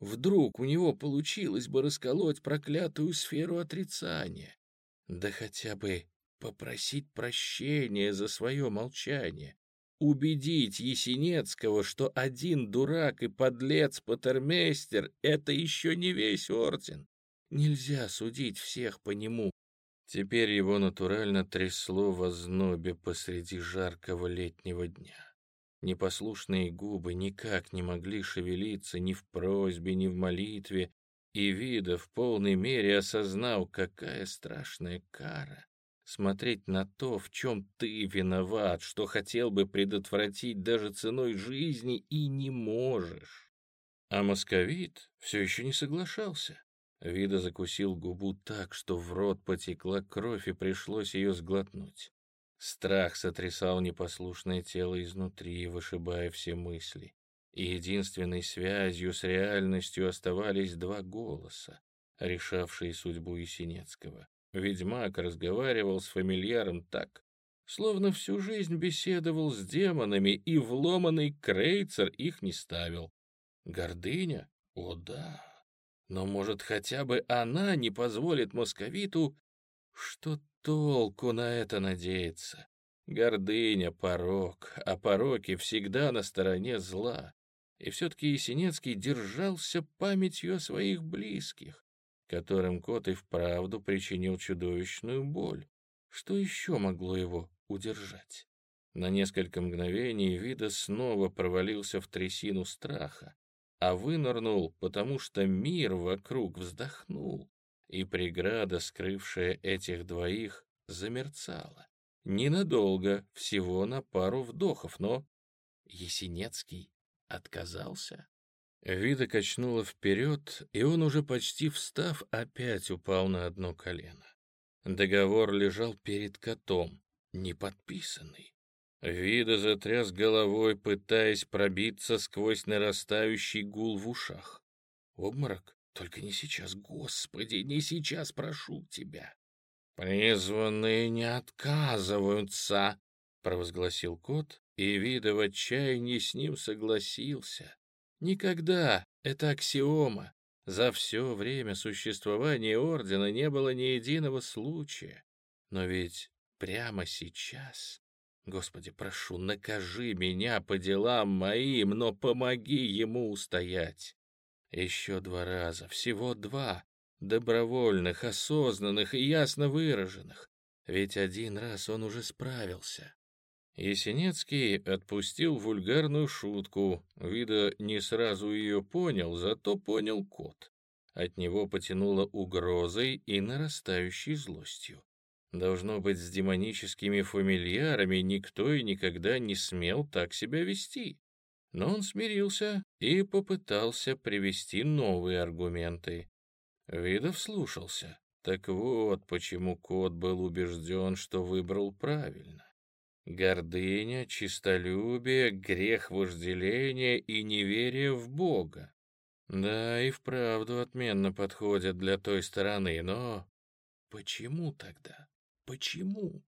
вдруг у него получилось бы расколоть проклятую сферу отрицания, да хотя бы попросить прощения за свое молчание, убедить Есенецкого, что один дурак и подлец-патермейстер — это еще не весь орден. Нельзя судить всех по нему. Теперь его натурально трясло в ознобе посреди жаркого летнего дня. Непослушные губы никак не могли шевелиться ни в просьбе, ни в молитве, и Вида в полной мере осознал, какая страшная кара смотреть на то, в чем ты виноват, что хотел бы предотвратить даже ценой жизни и не можешь. А московит все еще не соглашался. Вида закусил губу так, что в рот потекла кровь и пришлось ее сглотнуть. Страх сотрясал непослушное тело изнутри, вышибая все мысли. И единственной связью с реальностью оставались два голоса, решавшие судьбу Есенецкого. Ведьмак разговаривал с фамильяром так, словно всю жизнь беседовал с демонами, и вломанный крейцер их не ставил. Гордыня? О да. Но, может, хотя бы она не позволит московиту... Что толку на это надеяться? Гордыня — порок, а пороки всегда на стороне зла. И все-таки Есенецкий держался памятью о своих близких, которым кот и вправду причинил чудовищную боль. Что еще могло его удержать? На несколько мгновений Вида снова провалился в трясину страха, а вынырнул, потому что мир вокруг вздохнул, и преграда, скрывшая этих двоих, замерцала. Ненадолго, всего на пару вдохов, но Есенецкий отказался. Вида качнула вперед, и он уже почти встав, опять упал на одно колено. Договор лежал перед котом, не подписанный. Вида затряс головой, пытаясь пробиться сквозь нарастающий гул в ушах. Обморок? Только не сейчас, Господи, не сейчас, прошу тебя. «Призванные не отказываются», — провозгласил кот, и Вида в отчаянии с ним согласился. Никогда, это аксиома. За все время существования Ордена не было ни единого случая. Но ведь прямо сейчас... Господи, прошу, накажи меня по делам моим, но помоги ему устоять. Еще два раза, всего два, добровольных, осознанных и ясно выраженных. Ведь один раз он уже справился. Есенецкий отпустил вульгарную шутку. Вида не сразу ее понял, зато понял кот. От него потянуло угрозой и нарастающей злостью. Должно быть, с демоническими фамильярами никто и никогда не смел так себя вести. Но он смирился и попытался привести новые аргументы. Видов слушался. Так вот, почему кот был убежден, что выбрал правильно. Гордыня, чистолюбие, грех вожделения и неверие в Бога. Да, и вправду отменно подходят для той стороны, но почему тогда? Почему?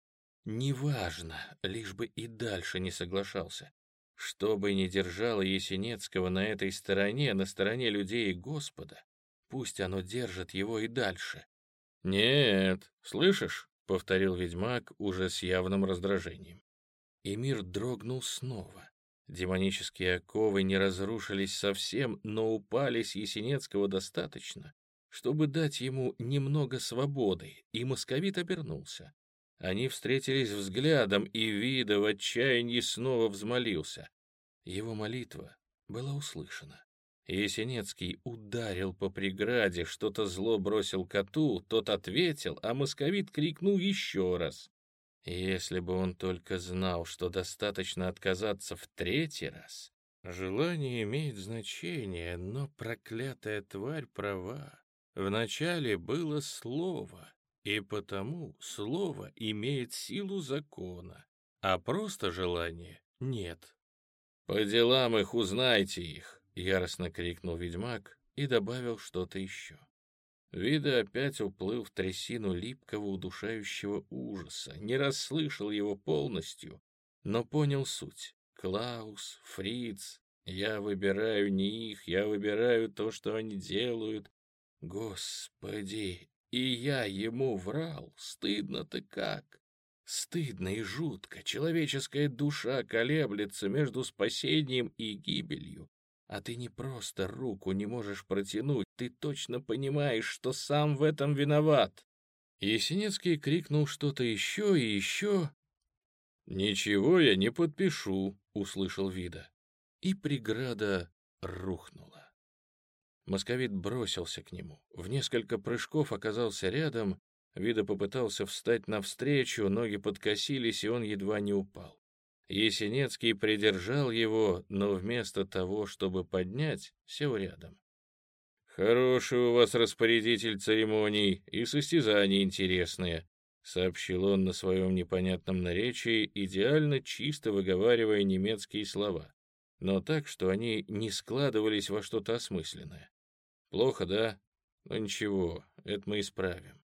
Неважно, лишь бы и дальше не соглашался. Что бы ни держало Есенецкого на этой стороне, на стороне людей и Господа, пусть оно держит его и дальше. «Нет, слышишь?» — повторил ведьмак уже с явным раздражением. и мир дрогнул снова. Демонические оковы не разрушились совсем, но упали с Есенецкого достаточно, чтобы дать ему немного свободы, и московит обернулся. Они встретились взглядом, и Вида в отчаянии снова взмолился. Его молитва была услышана. Есенецкий ударил по преграде, что-то зло бросил коту, тот ответил, а московит крикнул еще раз. Если бы он только знал, что достаточно отказаться в третий раз. Желание имеет значение, но проклятая тварь права. Вначале было слово, и потому слово имеет силу закона, а просто желание нет. «По делам их узнайте их», — яростно крикнул ведьмак и добавил что-то еще. Вида опять уплыл в трясину липкого удушающего ужаса, не расслышал его полностью, но понял суть. Клаус, Фриц, я выбираю не их, я выбираю то, что они делают. Господи, и я ему врал, стыдно-то как. Стыдно и жутко, человеческая душа колеблется между спасением и гибелью, а ты не просто руку не можешь протянуть, ты точно понимаешь, что сам в этом виноват. Есенинский крикнул что-то еще и еще. «Ничего я не подпишу», — услышал Вида. И преграда рухнула. Московит бросился к нему. В несколько прыжков оказался рядом. Вида попытался встать навстречу, ноги подкосились, и он едва не упал. Есенецкий придержал его, но вместо того, чтобы поднять, сел рядом. «Хороший у вас распорядитель церемоний и состязания интересные», сообщил он на своем непонятном наречии, идеально чисто выговаривая немецкие слова, но так, что они не складывались во что-то осмысленное. «Плохо, да? Ну ничего, это мы исправим.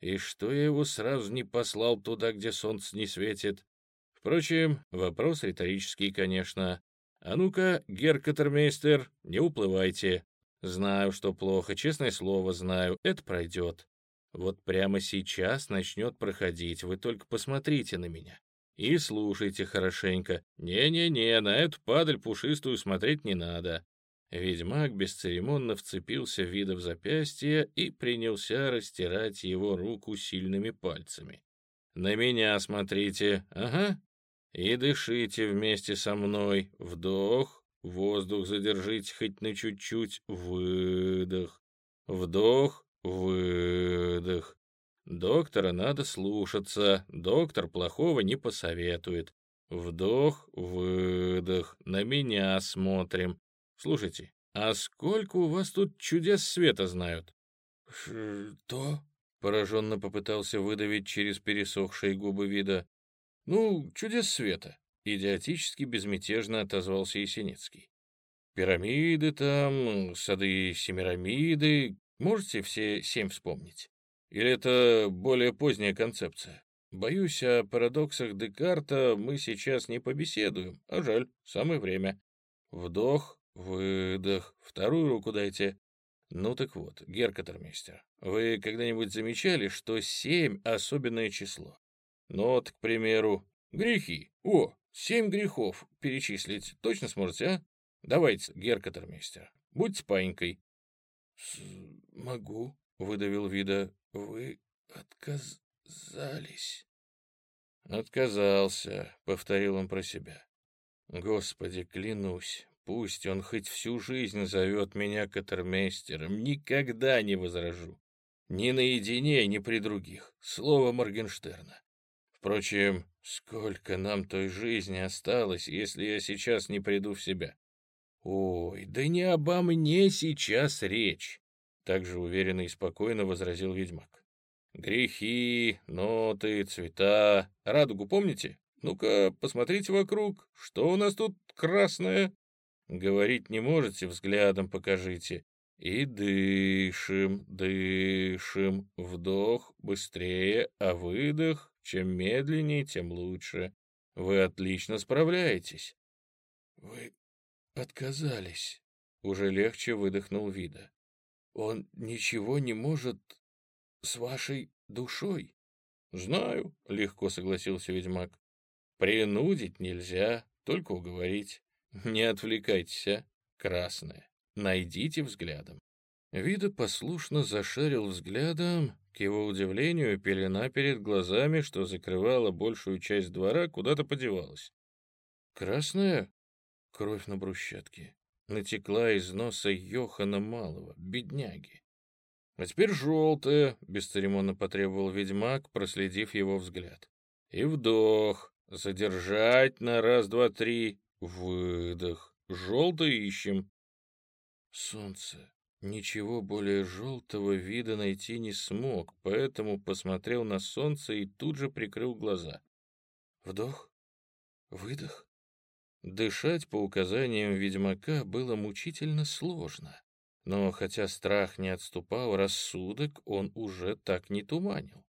И что я его сразу не послал туда, где солнце не светит? Впрочем, вопрос риторический, конечно. А ну-ка, геркатермейстер, не уплывайте. Знаю, что плохо, честное слово знаю, это пройдет. Вот прямо сейчас начнет проходить, вы только посмотрите на меня. И слушайте хорошенько. Не-не-не, на эту падаль пушистую смотреть не надо. Ведьмак бесцеремонно вцепился вида в запястье и принялся растирать его руку сильными пальцами. «На меня смотрите, ага, и дышите вместе со мной. Вдох, воздух задержите хоть на чуть-чуть. Выдох, вдох, выдох. Доктора надо слушаться, доктор плохого не посоветует. Вдох, выдох, на меня смотрим. Слушайте, а сколько у вас тут чудес света знают? Что? Пораженно попытался выдавить через пересохшие губы вида. «Ну, чудес света», — идиотически безмятежно отозвался Есенинский. «Пирамиды там, сады Семирамиды, можете все семь вспомнить? Или это более поздняя концепция? Боюсь, о парадоксах Декарта мы сейчас не побеседуем, а жаль, самое время. Вдох, выдох, вторую руку дайте». Ну так вот, Геркатермейстер, вы когда-нибудь замечали, что семь — особенное число? Ну вот, к примеру, грехи. О, семь грехов перечислить точно сможете, а? Давайте, геркатермейстер, будьте паинькой. — Могу, — выдавил Вида. — Вы отказались. — Отказался, — повторил он про себя. Господи, клянусь, пусть он хоть всю жизнь зовет меня катермейстером, никогда не возражу. Ни наедине, ни при других. Слово Моргенштерна. Впрочем, сколько нам той жизни осталось, если я сейчас не приду в себя? Ой, да не обо мне сейчас речь, так же уверенно и спокойно возразил ведьмак. Грехи, ноты, цвета, радугу помните? Ну-ка, посмотрите вокруг, что у нас тут красное? Говорить не можете, взглядом покажите. И дышим, дышим, вдох быстрее, а выдох чем медленнее, тем лучше. Вы отлично справляетесь. Вы отказались. Уже легче выдохнул Вида. Он ничего не может с вашей душой. Знаю, легко согласился ведьмак. Принудить нельзя, только уговорить. Не отвлекайтесь, а, красная. Найдите взглядом. Вида послушно зашарил взглядом. К его удивлению, пелена перед глазами, что закрывала большую часть двора, куда-то подевалась. Красная? Кровь на брусчатке. Натекла из носа Йохана Малого, бедняги. А теперь желтая, бесцеремонно потребовал ведьмак, проследив его взгляд. И вдох, задержать на раз, два, три, выдох. Желтый ищем. Солнце. Ничего более желтого вида найти не смог, поэтому посмотрел на солнце и тут же прикрыл глаза. Вдох, выдох. Дышать по указаниям ведьмака было мучительно сложно. Но хотя страх не отступал, рассудок он уже так не туманил.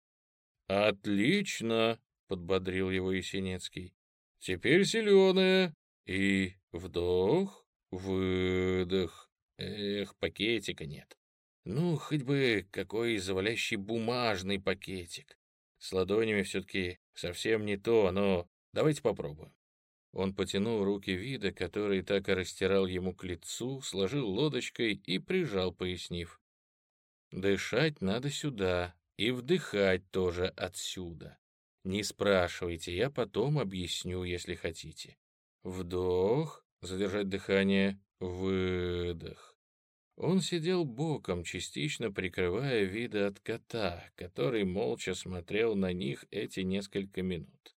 «Отлично!» — подбодрил его Есенецкий. «Теперь зеленое. И вдох, выдох. Эх, пакетика нет. Ну, хоть бы какой завалящий бумажный пакетик. С ладонями все-таки совсем не то, но давайте попробуем. Он потянул руки вида, который так и растирал ему к лицу, сложил лодочкой и прижал, пояснив. Дышать надо сюда, и вдыхать тоже отсюда. Не спрашивайте, я потом объясню, если хотите. Вдох, задержать дыхание, выдох. Он сидел боком, частично прикрывая вида от кота, который молча смотрел на них эти несколько минут.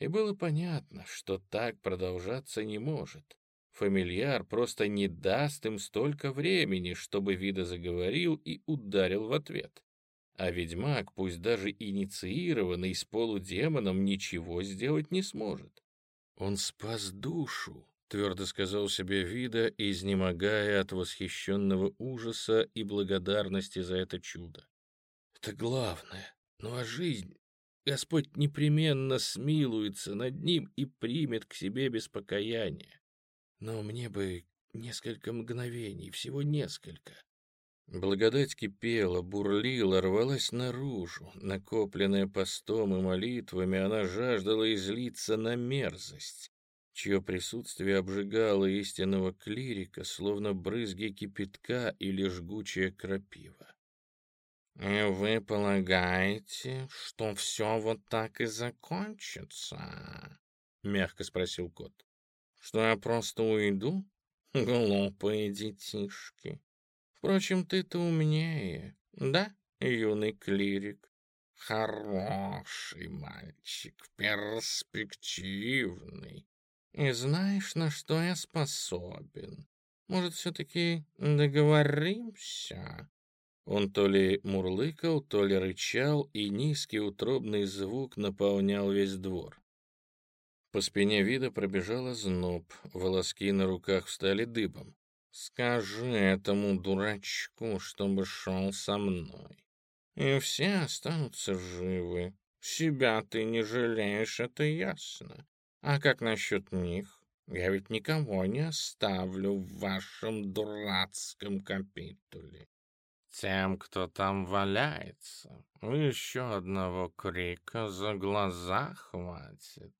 И было понятно, что так продолжаться не может. Фамильяр просто не даст им столько времени, чтобы Вида заговорил и ударил в ответ. А ведьмак, пусть даже инициированный с полудемоном, ничего сделать не сможет. Он спас душу, твердо сказал себе Вида, изнемогая от восхищенного ужаса и благодарности за это чудо. Это главное. Ну а жизнь Господь непременно смилуется над ним и примет к себе без покаяния. Но мне бы несколько мгновений, всего несколько. Благодать кипела, бурлила, рвалась наружу. Накопленная постом и молитвами, она жаждала излиться на мерзость, чье присутствие обжигало истинного клирика, словно брызги кипятка или жгучая крапива. «И вы полагаете, что все вот так и закончится?» — мягко спросил кот. «Что я просто уйду? Глупые детишки. Впрочем, ты-то умнее, да, юный клирик? Хороший мальчик, перспективный. И знаешь, на что я способен? Может, все-таки договоримся?» Он то ли мурлыкал, то ли рычал, и низкий утробный звук наполнял весь двор. По спине вида пробежала зноб, волоски на руках встали дыбом. «Скажи этому дурачку, чтобы шел со мной, и все останутся живы. Себя ты не жалеешь, это ясно. А как насчет них? Я ведь никого не оставлю в вашем дурацком капитуле. Тем, кто там валяется, еще одного крика за глаза хватит.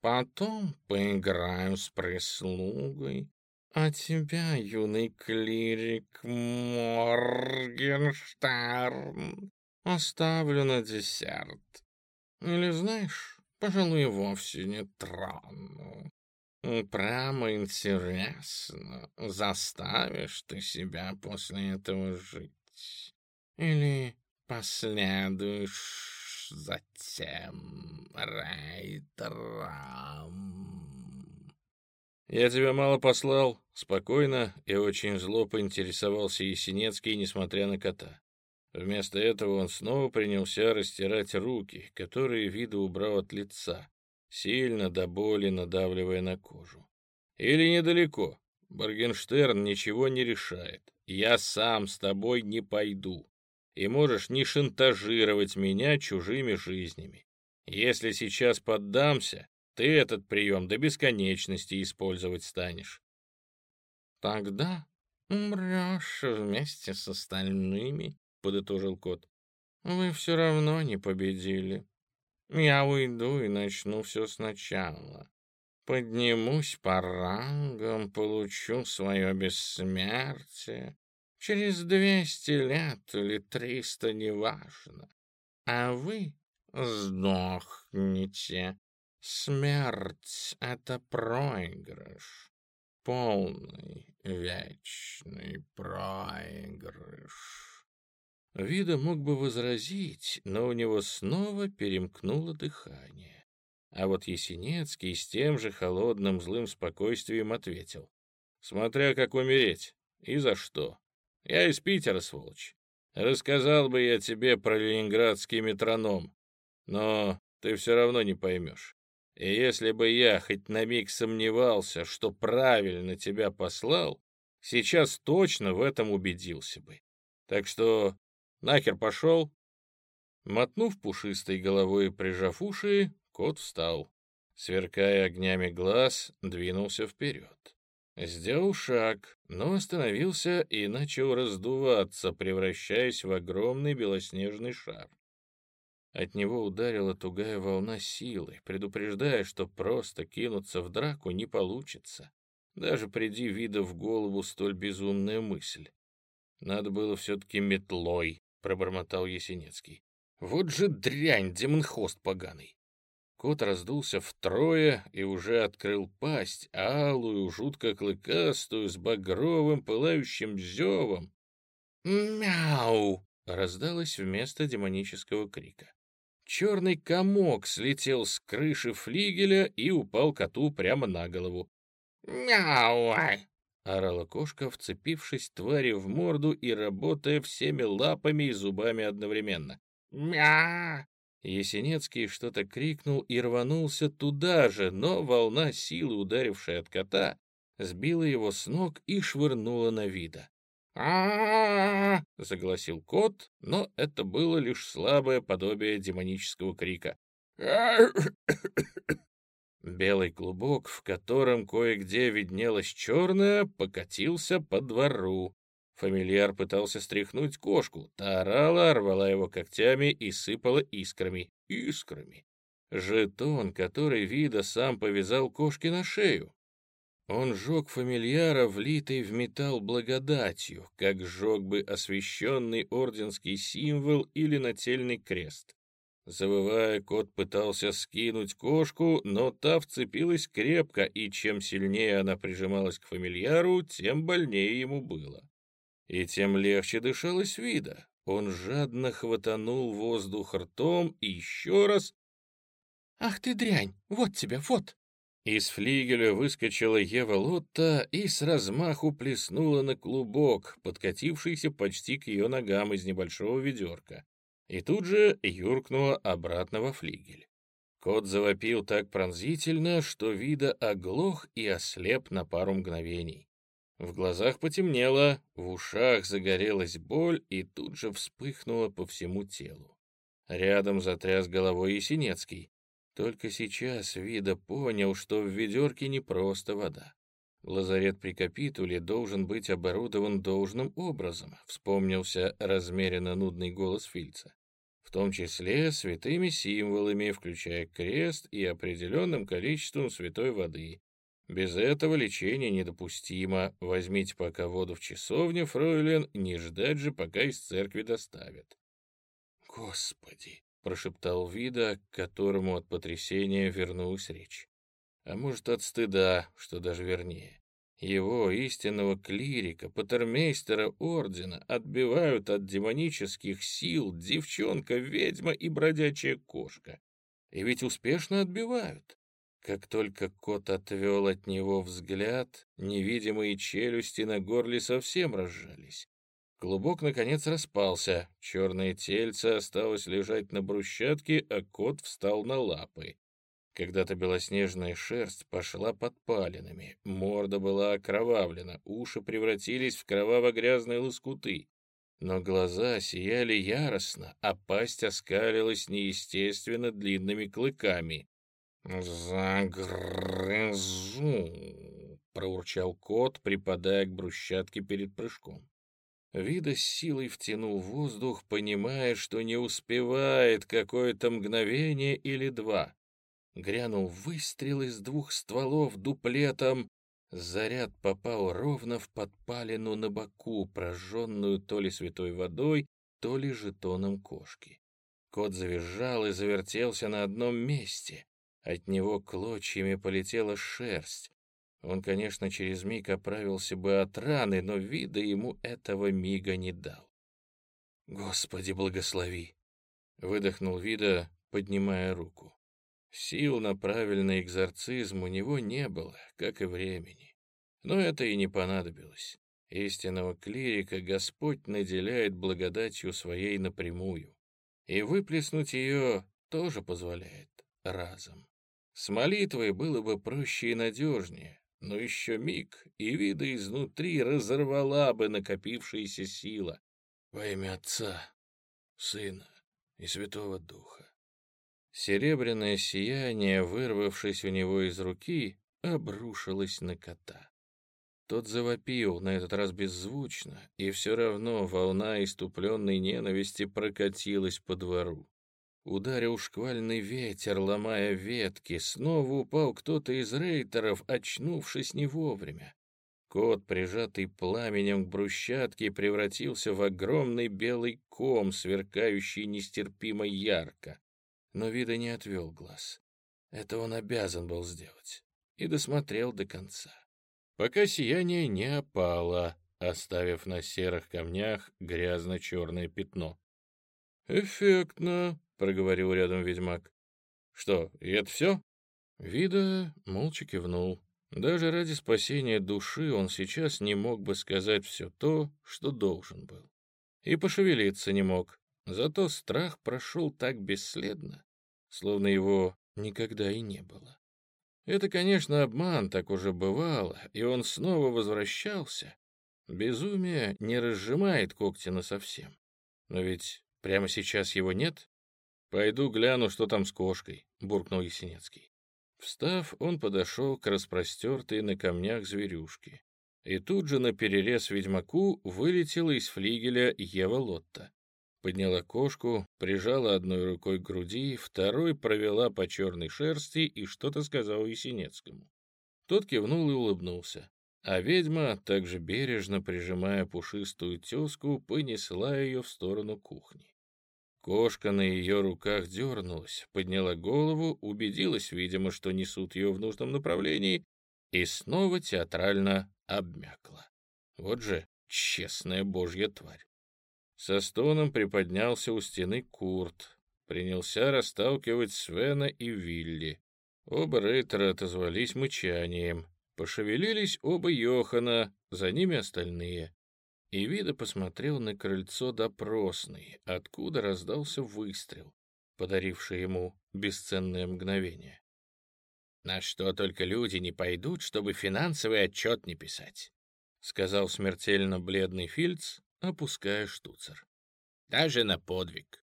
Потом поиграю с прислугой, а тебя, юный клирик Моргенштерн, оставлю на десерт. Или, знаешь, пожалуй, вовсе не трону. Прямо интересно, заставишь ты себя после этого жить? Или последуешь затем рейтерам? Я тебя мало послал, спокойно и очень зло поинтересовался Есенецкий, несмотря на кота. Вместо этого он снова принялся растирать руки, которые виду убрал от лица, сильно до боли надавливая на кожу. Или недалеко. Баргенштерн ничего не решает. Я сам с тобой не пойду. И можешь не шантажировать меня чужими жизнями. Если сейчас поддамся, ты этот прием до бесконечности использовать станешь. Тогда умрешь вместе с остальными, — подытожил кот. Вы все равно не победили. Я уйду и начну все сначала. Поднимусь по рангам, получу свое бессмертие. Через двести лет или триста, неважно. А вы сдохнете. Смерть — это проигрыш. Полный, вечный проигрыш. Вида мог бы возразить, но у него снова перемкнуло дыхание. А вот Есенинский с тем же холодным злым спокойствием ответил. «Смотря как умереть. И за что. Я из Питера, сволочь. Рассказал бы я тебе про ленинградский метроном, но ты все равно не поймешь. И если бы я хоть на миг сомневался, что правильно тебя послал, сейчас точно в этом убедился бы. Так что Нахер пошел?» Мотнув пушистой головой и прижав уши, кот встал. Сверкая огнями глаз, двинулся вперед. Сделал шаг, но остановился и начал раздуваться, превращаясь в огромный белоснежный шар. От него ударила тугая волна силы, предупреждая, что просто кинуться в драку не получится. Даже приди вида в голову столь безумная мысль. Надо было все-таки метлой — пробормотал Есенинский. «Вот же дрянь, демонхост поганый!» Кот раздулся втрое и уже открыл пасть, алую, жутко клыкастую, с багровым пылающим зевом. «Мяу!» — раздалось вместо демонического крика. Черный комок слетел с крыши флигеля и упал коту прямо на голову. «Мяу!» орала кошка, вцепившись твари в морду и работая всеми лапами и зубами одновременно. «Мя!» Есенинский что-то крикнул и рванулся туда же, но волна силы, ударившая от кота, сбила его с ног и швырнула на вида. А загласил кот, но это было лишь слабое подобие демонического крика. *coughs* Белый клубок, в котором кое-где виднелось черное, покатился по двору. Фамильяр пытался стряхнуть кошку, та орала, рвала его когтями и сыпала искрами. Искрами. Жетон, который Вида сам повязал кошке на шею. Он жег фамильяра, влитый в металл благодатью, как жег бы освященный орденский символ или нательный крест. Завывая, кот пытался скинуть кошку, но та вцепилась крепко, и чем сильнее она прижималась к фамильяру, тем больнее ему было. И тем легче дышалось вида. Он жадно хватанул воздух ртом и еще раз... «Ах ты дрянь! Вот тебя, вот!» Из флигеля выскочила Ева Лотта и с размаху плеснула на клубок, подкатившийся почти к ее ногам из небольшого ведерка и тут же юркнула обратно во флигель. Кот завопил так пронзительно, что вида оглох и ослеп на пару мгновений. В глазах потемнело, в ушах загорелась боль и тут же вспыхнула по всему телу. Рядом затряс головой Есенецкий. Только сейчас Вида понял, что в ведерке не просто вода. Лазарет при капитуле должен быть оборудован должным образом, вспомнился размеренно нудный голос Фильца в том числе святыми символами, включая крест и определенным количеством святой воды. Без этого лечение недопустимо. Возьмите пока воду в часовню, фройлен, не ждать же, пока из церкви доставят. «Господи!» — прошептал Вида, к которому от потрясения вернулась речь. А может, от стыда, что даже вернее. Его, истинного клирика, патермейстера ордена, отбивают от демонических сил девчонка-ведьма и бродячая кошка. И ведь успешно отбивают. Как только кот отвел от него взгляд, невидимые челюсти на горле совсем разжались. Клубок, наконец, распался, черное тельце осталось лежать на брусчатке, а кот встал на лапы. Когда-то белоснежная шерсть пошла подпалинами, морда была окровавлена, уши превратились в кроваво-грязные лоскуты. Но глаза сияли яростно, а пасть оскалилась неестественно длинными клыками. «Загрызу!» — проурчал кот, припадая к брусчатке перед прыжком. Вида с силой втянул воздух, понимая, что не успевает какое-то мгновение или два. Грянул выстрел из двух стволов дуплетом. Заряд попал ровно в подпалину на боку, прожженную то ли святой водой, то ли жетоном кошки. Кот завизжал и завертелся на одном месте. От него клочьями полетела шерсть. Он, конечно, через миг оправился бы от раны, но вида ему этого мига не дал. «Господи, благослови!» — выдохнул Вида, поднимая руку. Сил на правильный экзорцизм у него не было, как и времени. Но это и не понадобилось. Истинного клирика Господь наделяет благодатью своей напрямую, и выплеснуть ее тоже позволяет разом. С молитвой было бы проще и надежнее, но еще миг, и вида изнутри разорвала бы накопившаяся сила. Во имя Отца, Сына и Святого Духа. Серебряное сияние, вырвавшись у него из руки, обрушилось на кота. Тот завопил, на этот раз беззвучно, и все равно волна иступленной ненависти прокатилась по двору. Ударил шквальный ветер, ломая ветки. Снова упал кто-то из рейтеров, очнувшись не вовремя. Кот, прижатый пламенем к брусчатке, превратился в огромный белый ком, сверкающий нестерпимо ярко. Но вида не отвел глаз. Это он обязан был сделать. И досмотрел до конца. Пока сияние не опало, оставив на серых камнях грязно-черное пятно. «Эффектно», — проговорил рядом ведьмак. «Что, и это все?» Вида молча кивнул. Даже ради спасения души он сейчас не мог бы сказать все то, что должен был. И пошевелиться не мог. Зато страх прошел так бесследно, словно его никогда и не было. Это, конечно, обман, так уже бывало, и он снова возвращался. Безумие не разжимает когти насовсем. Но ведь прямо сейчас его нет. «Пойду гляну, что там с кошкой», — буркнул Есенинский. Встав, он подошел к распростертой на камнях зверюшке. И тут же на перерез ведьмаку вылетела из флигеля Ева Лотта. Подняла кошку, прижала одной рукой к груди, второй провела по черной шерсти и что-то сказала Есенецкому. Тот кивнул и улыбнулся. А ведьма, также бережно прижимая пушистую тезку, понесла ее в сторону кухни. Кошка на ее руках дернулась, подняла голову, убедилась, видимо, что несут ее в нужном направлении, и снова театрально обмякла. Вот же честная божья тварь. Со стоном приподнялся у стены Курт. Принялся расталкивать Свена и Вилли. Оба рейтера отозвались мычанием. Пошевелились оба Йохана, за ними остальные. И Вида посмотрел на крыльцо допросной, откуда раздался выстрел, подаривший ему бесценное мгновение. «На что только люди не пойдут, чтобы финансовый отчет не писать», — сказал смертельно бледный Фильц, опуская штуцер. Даже на подвиг.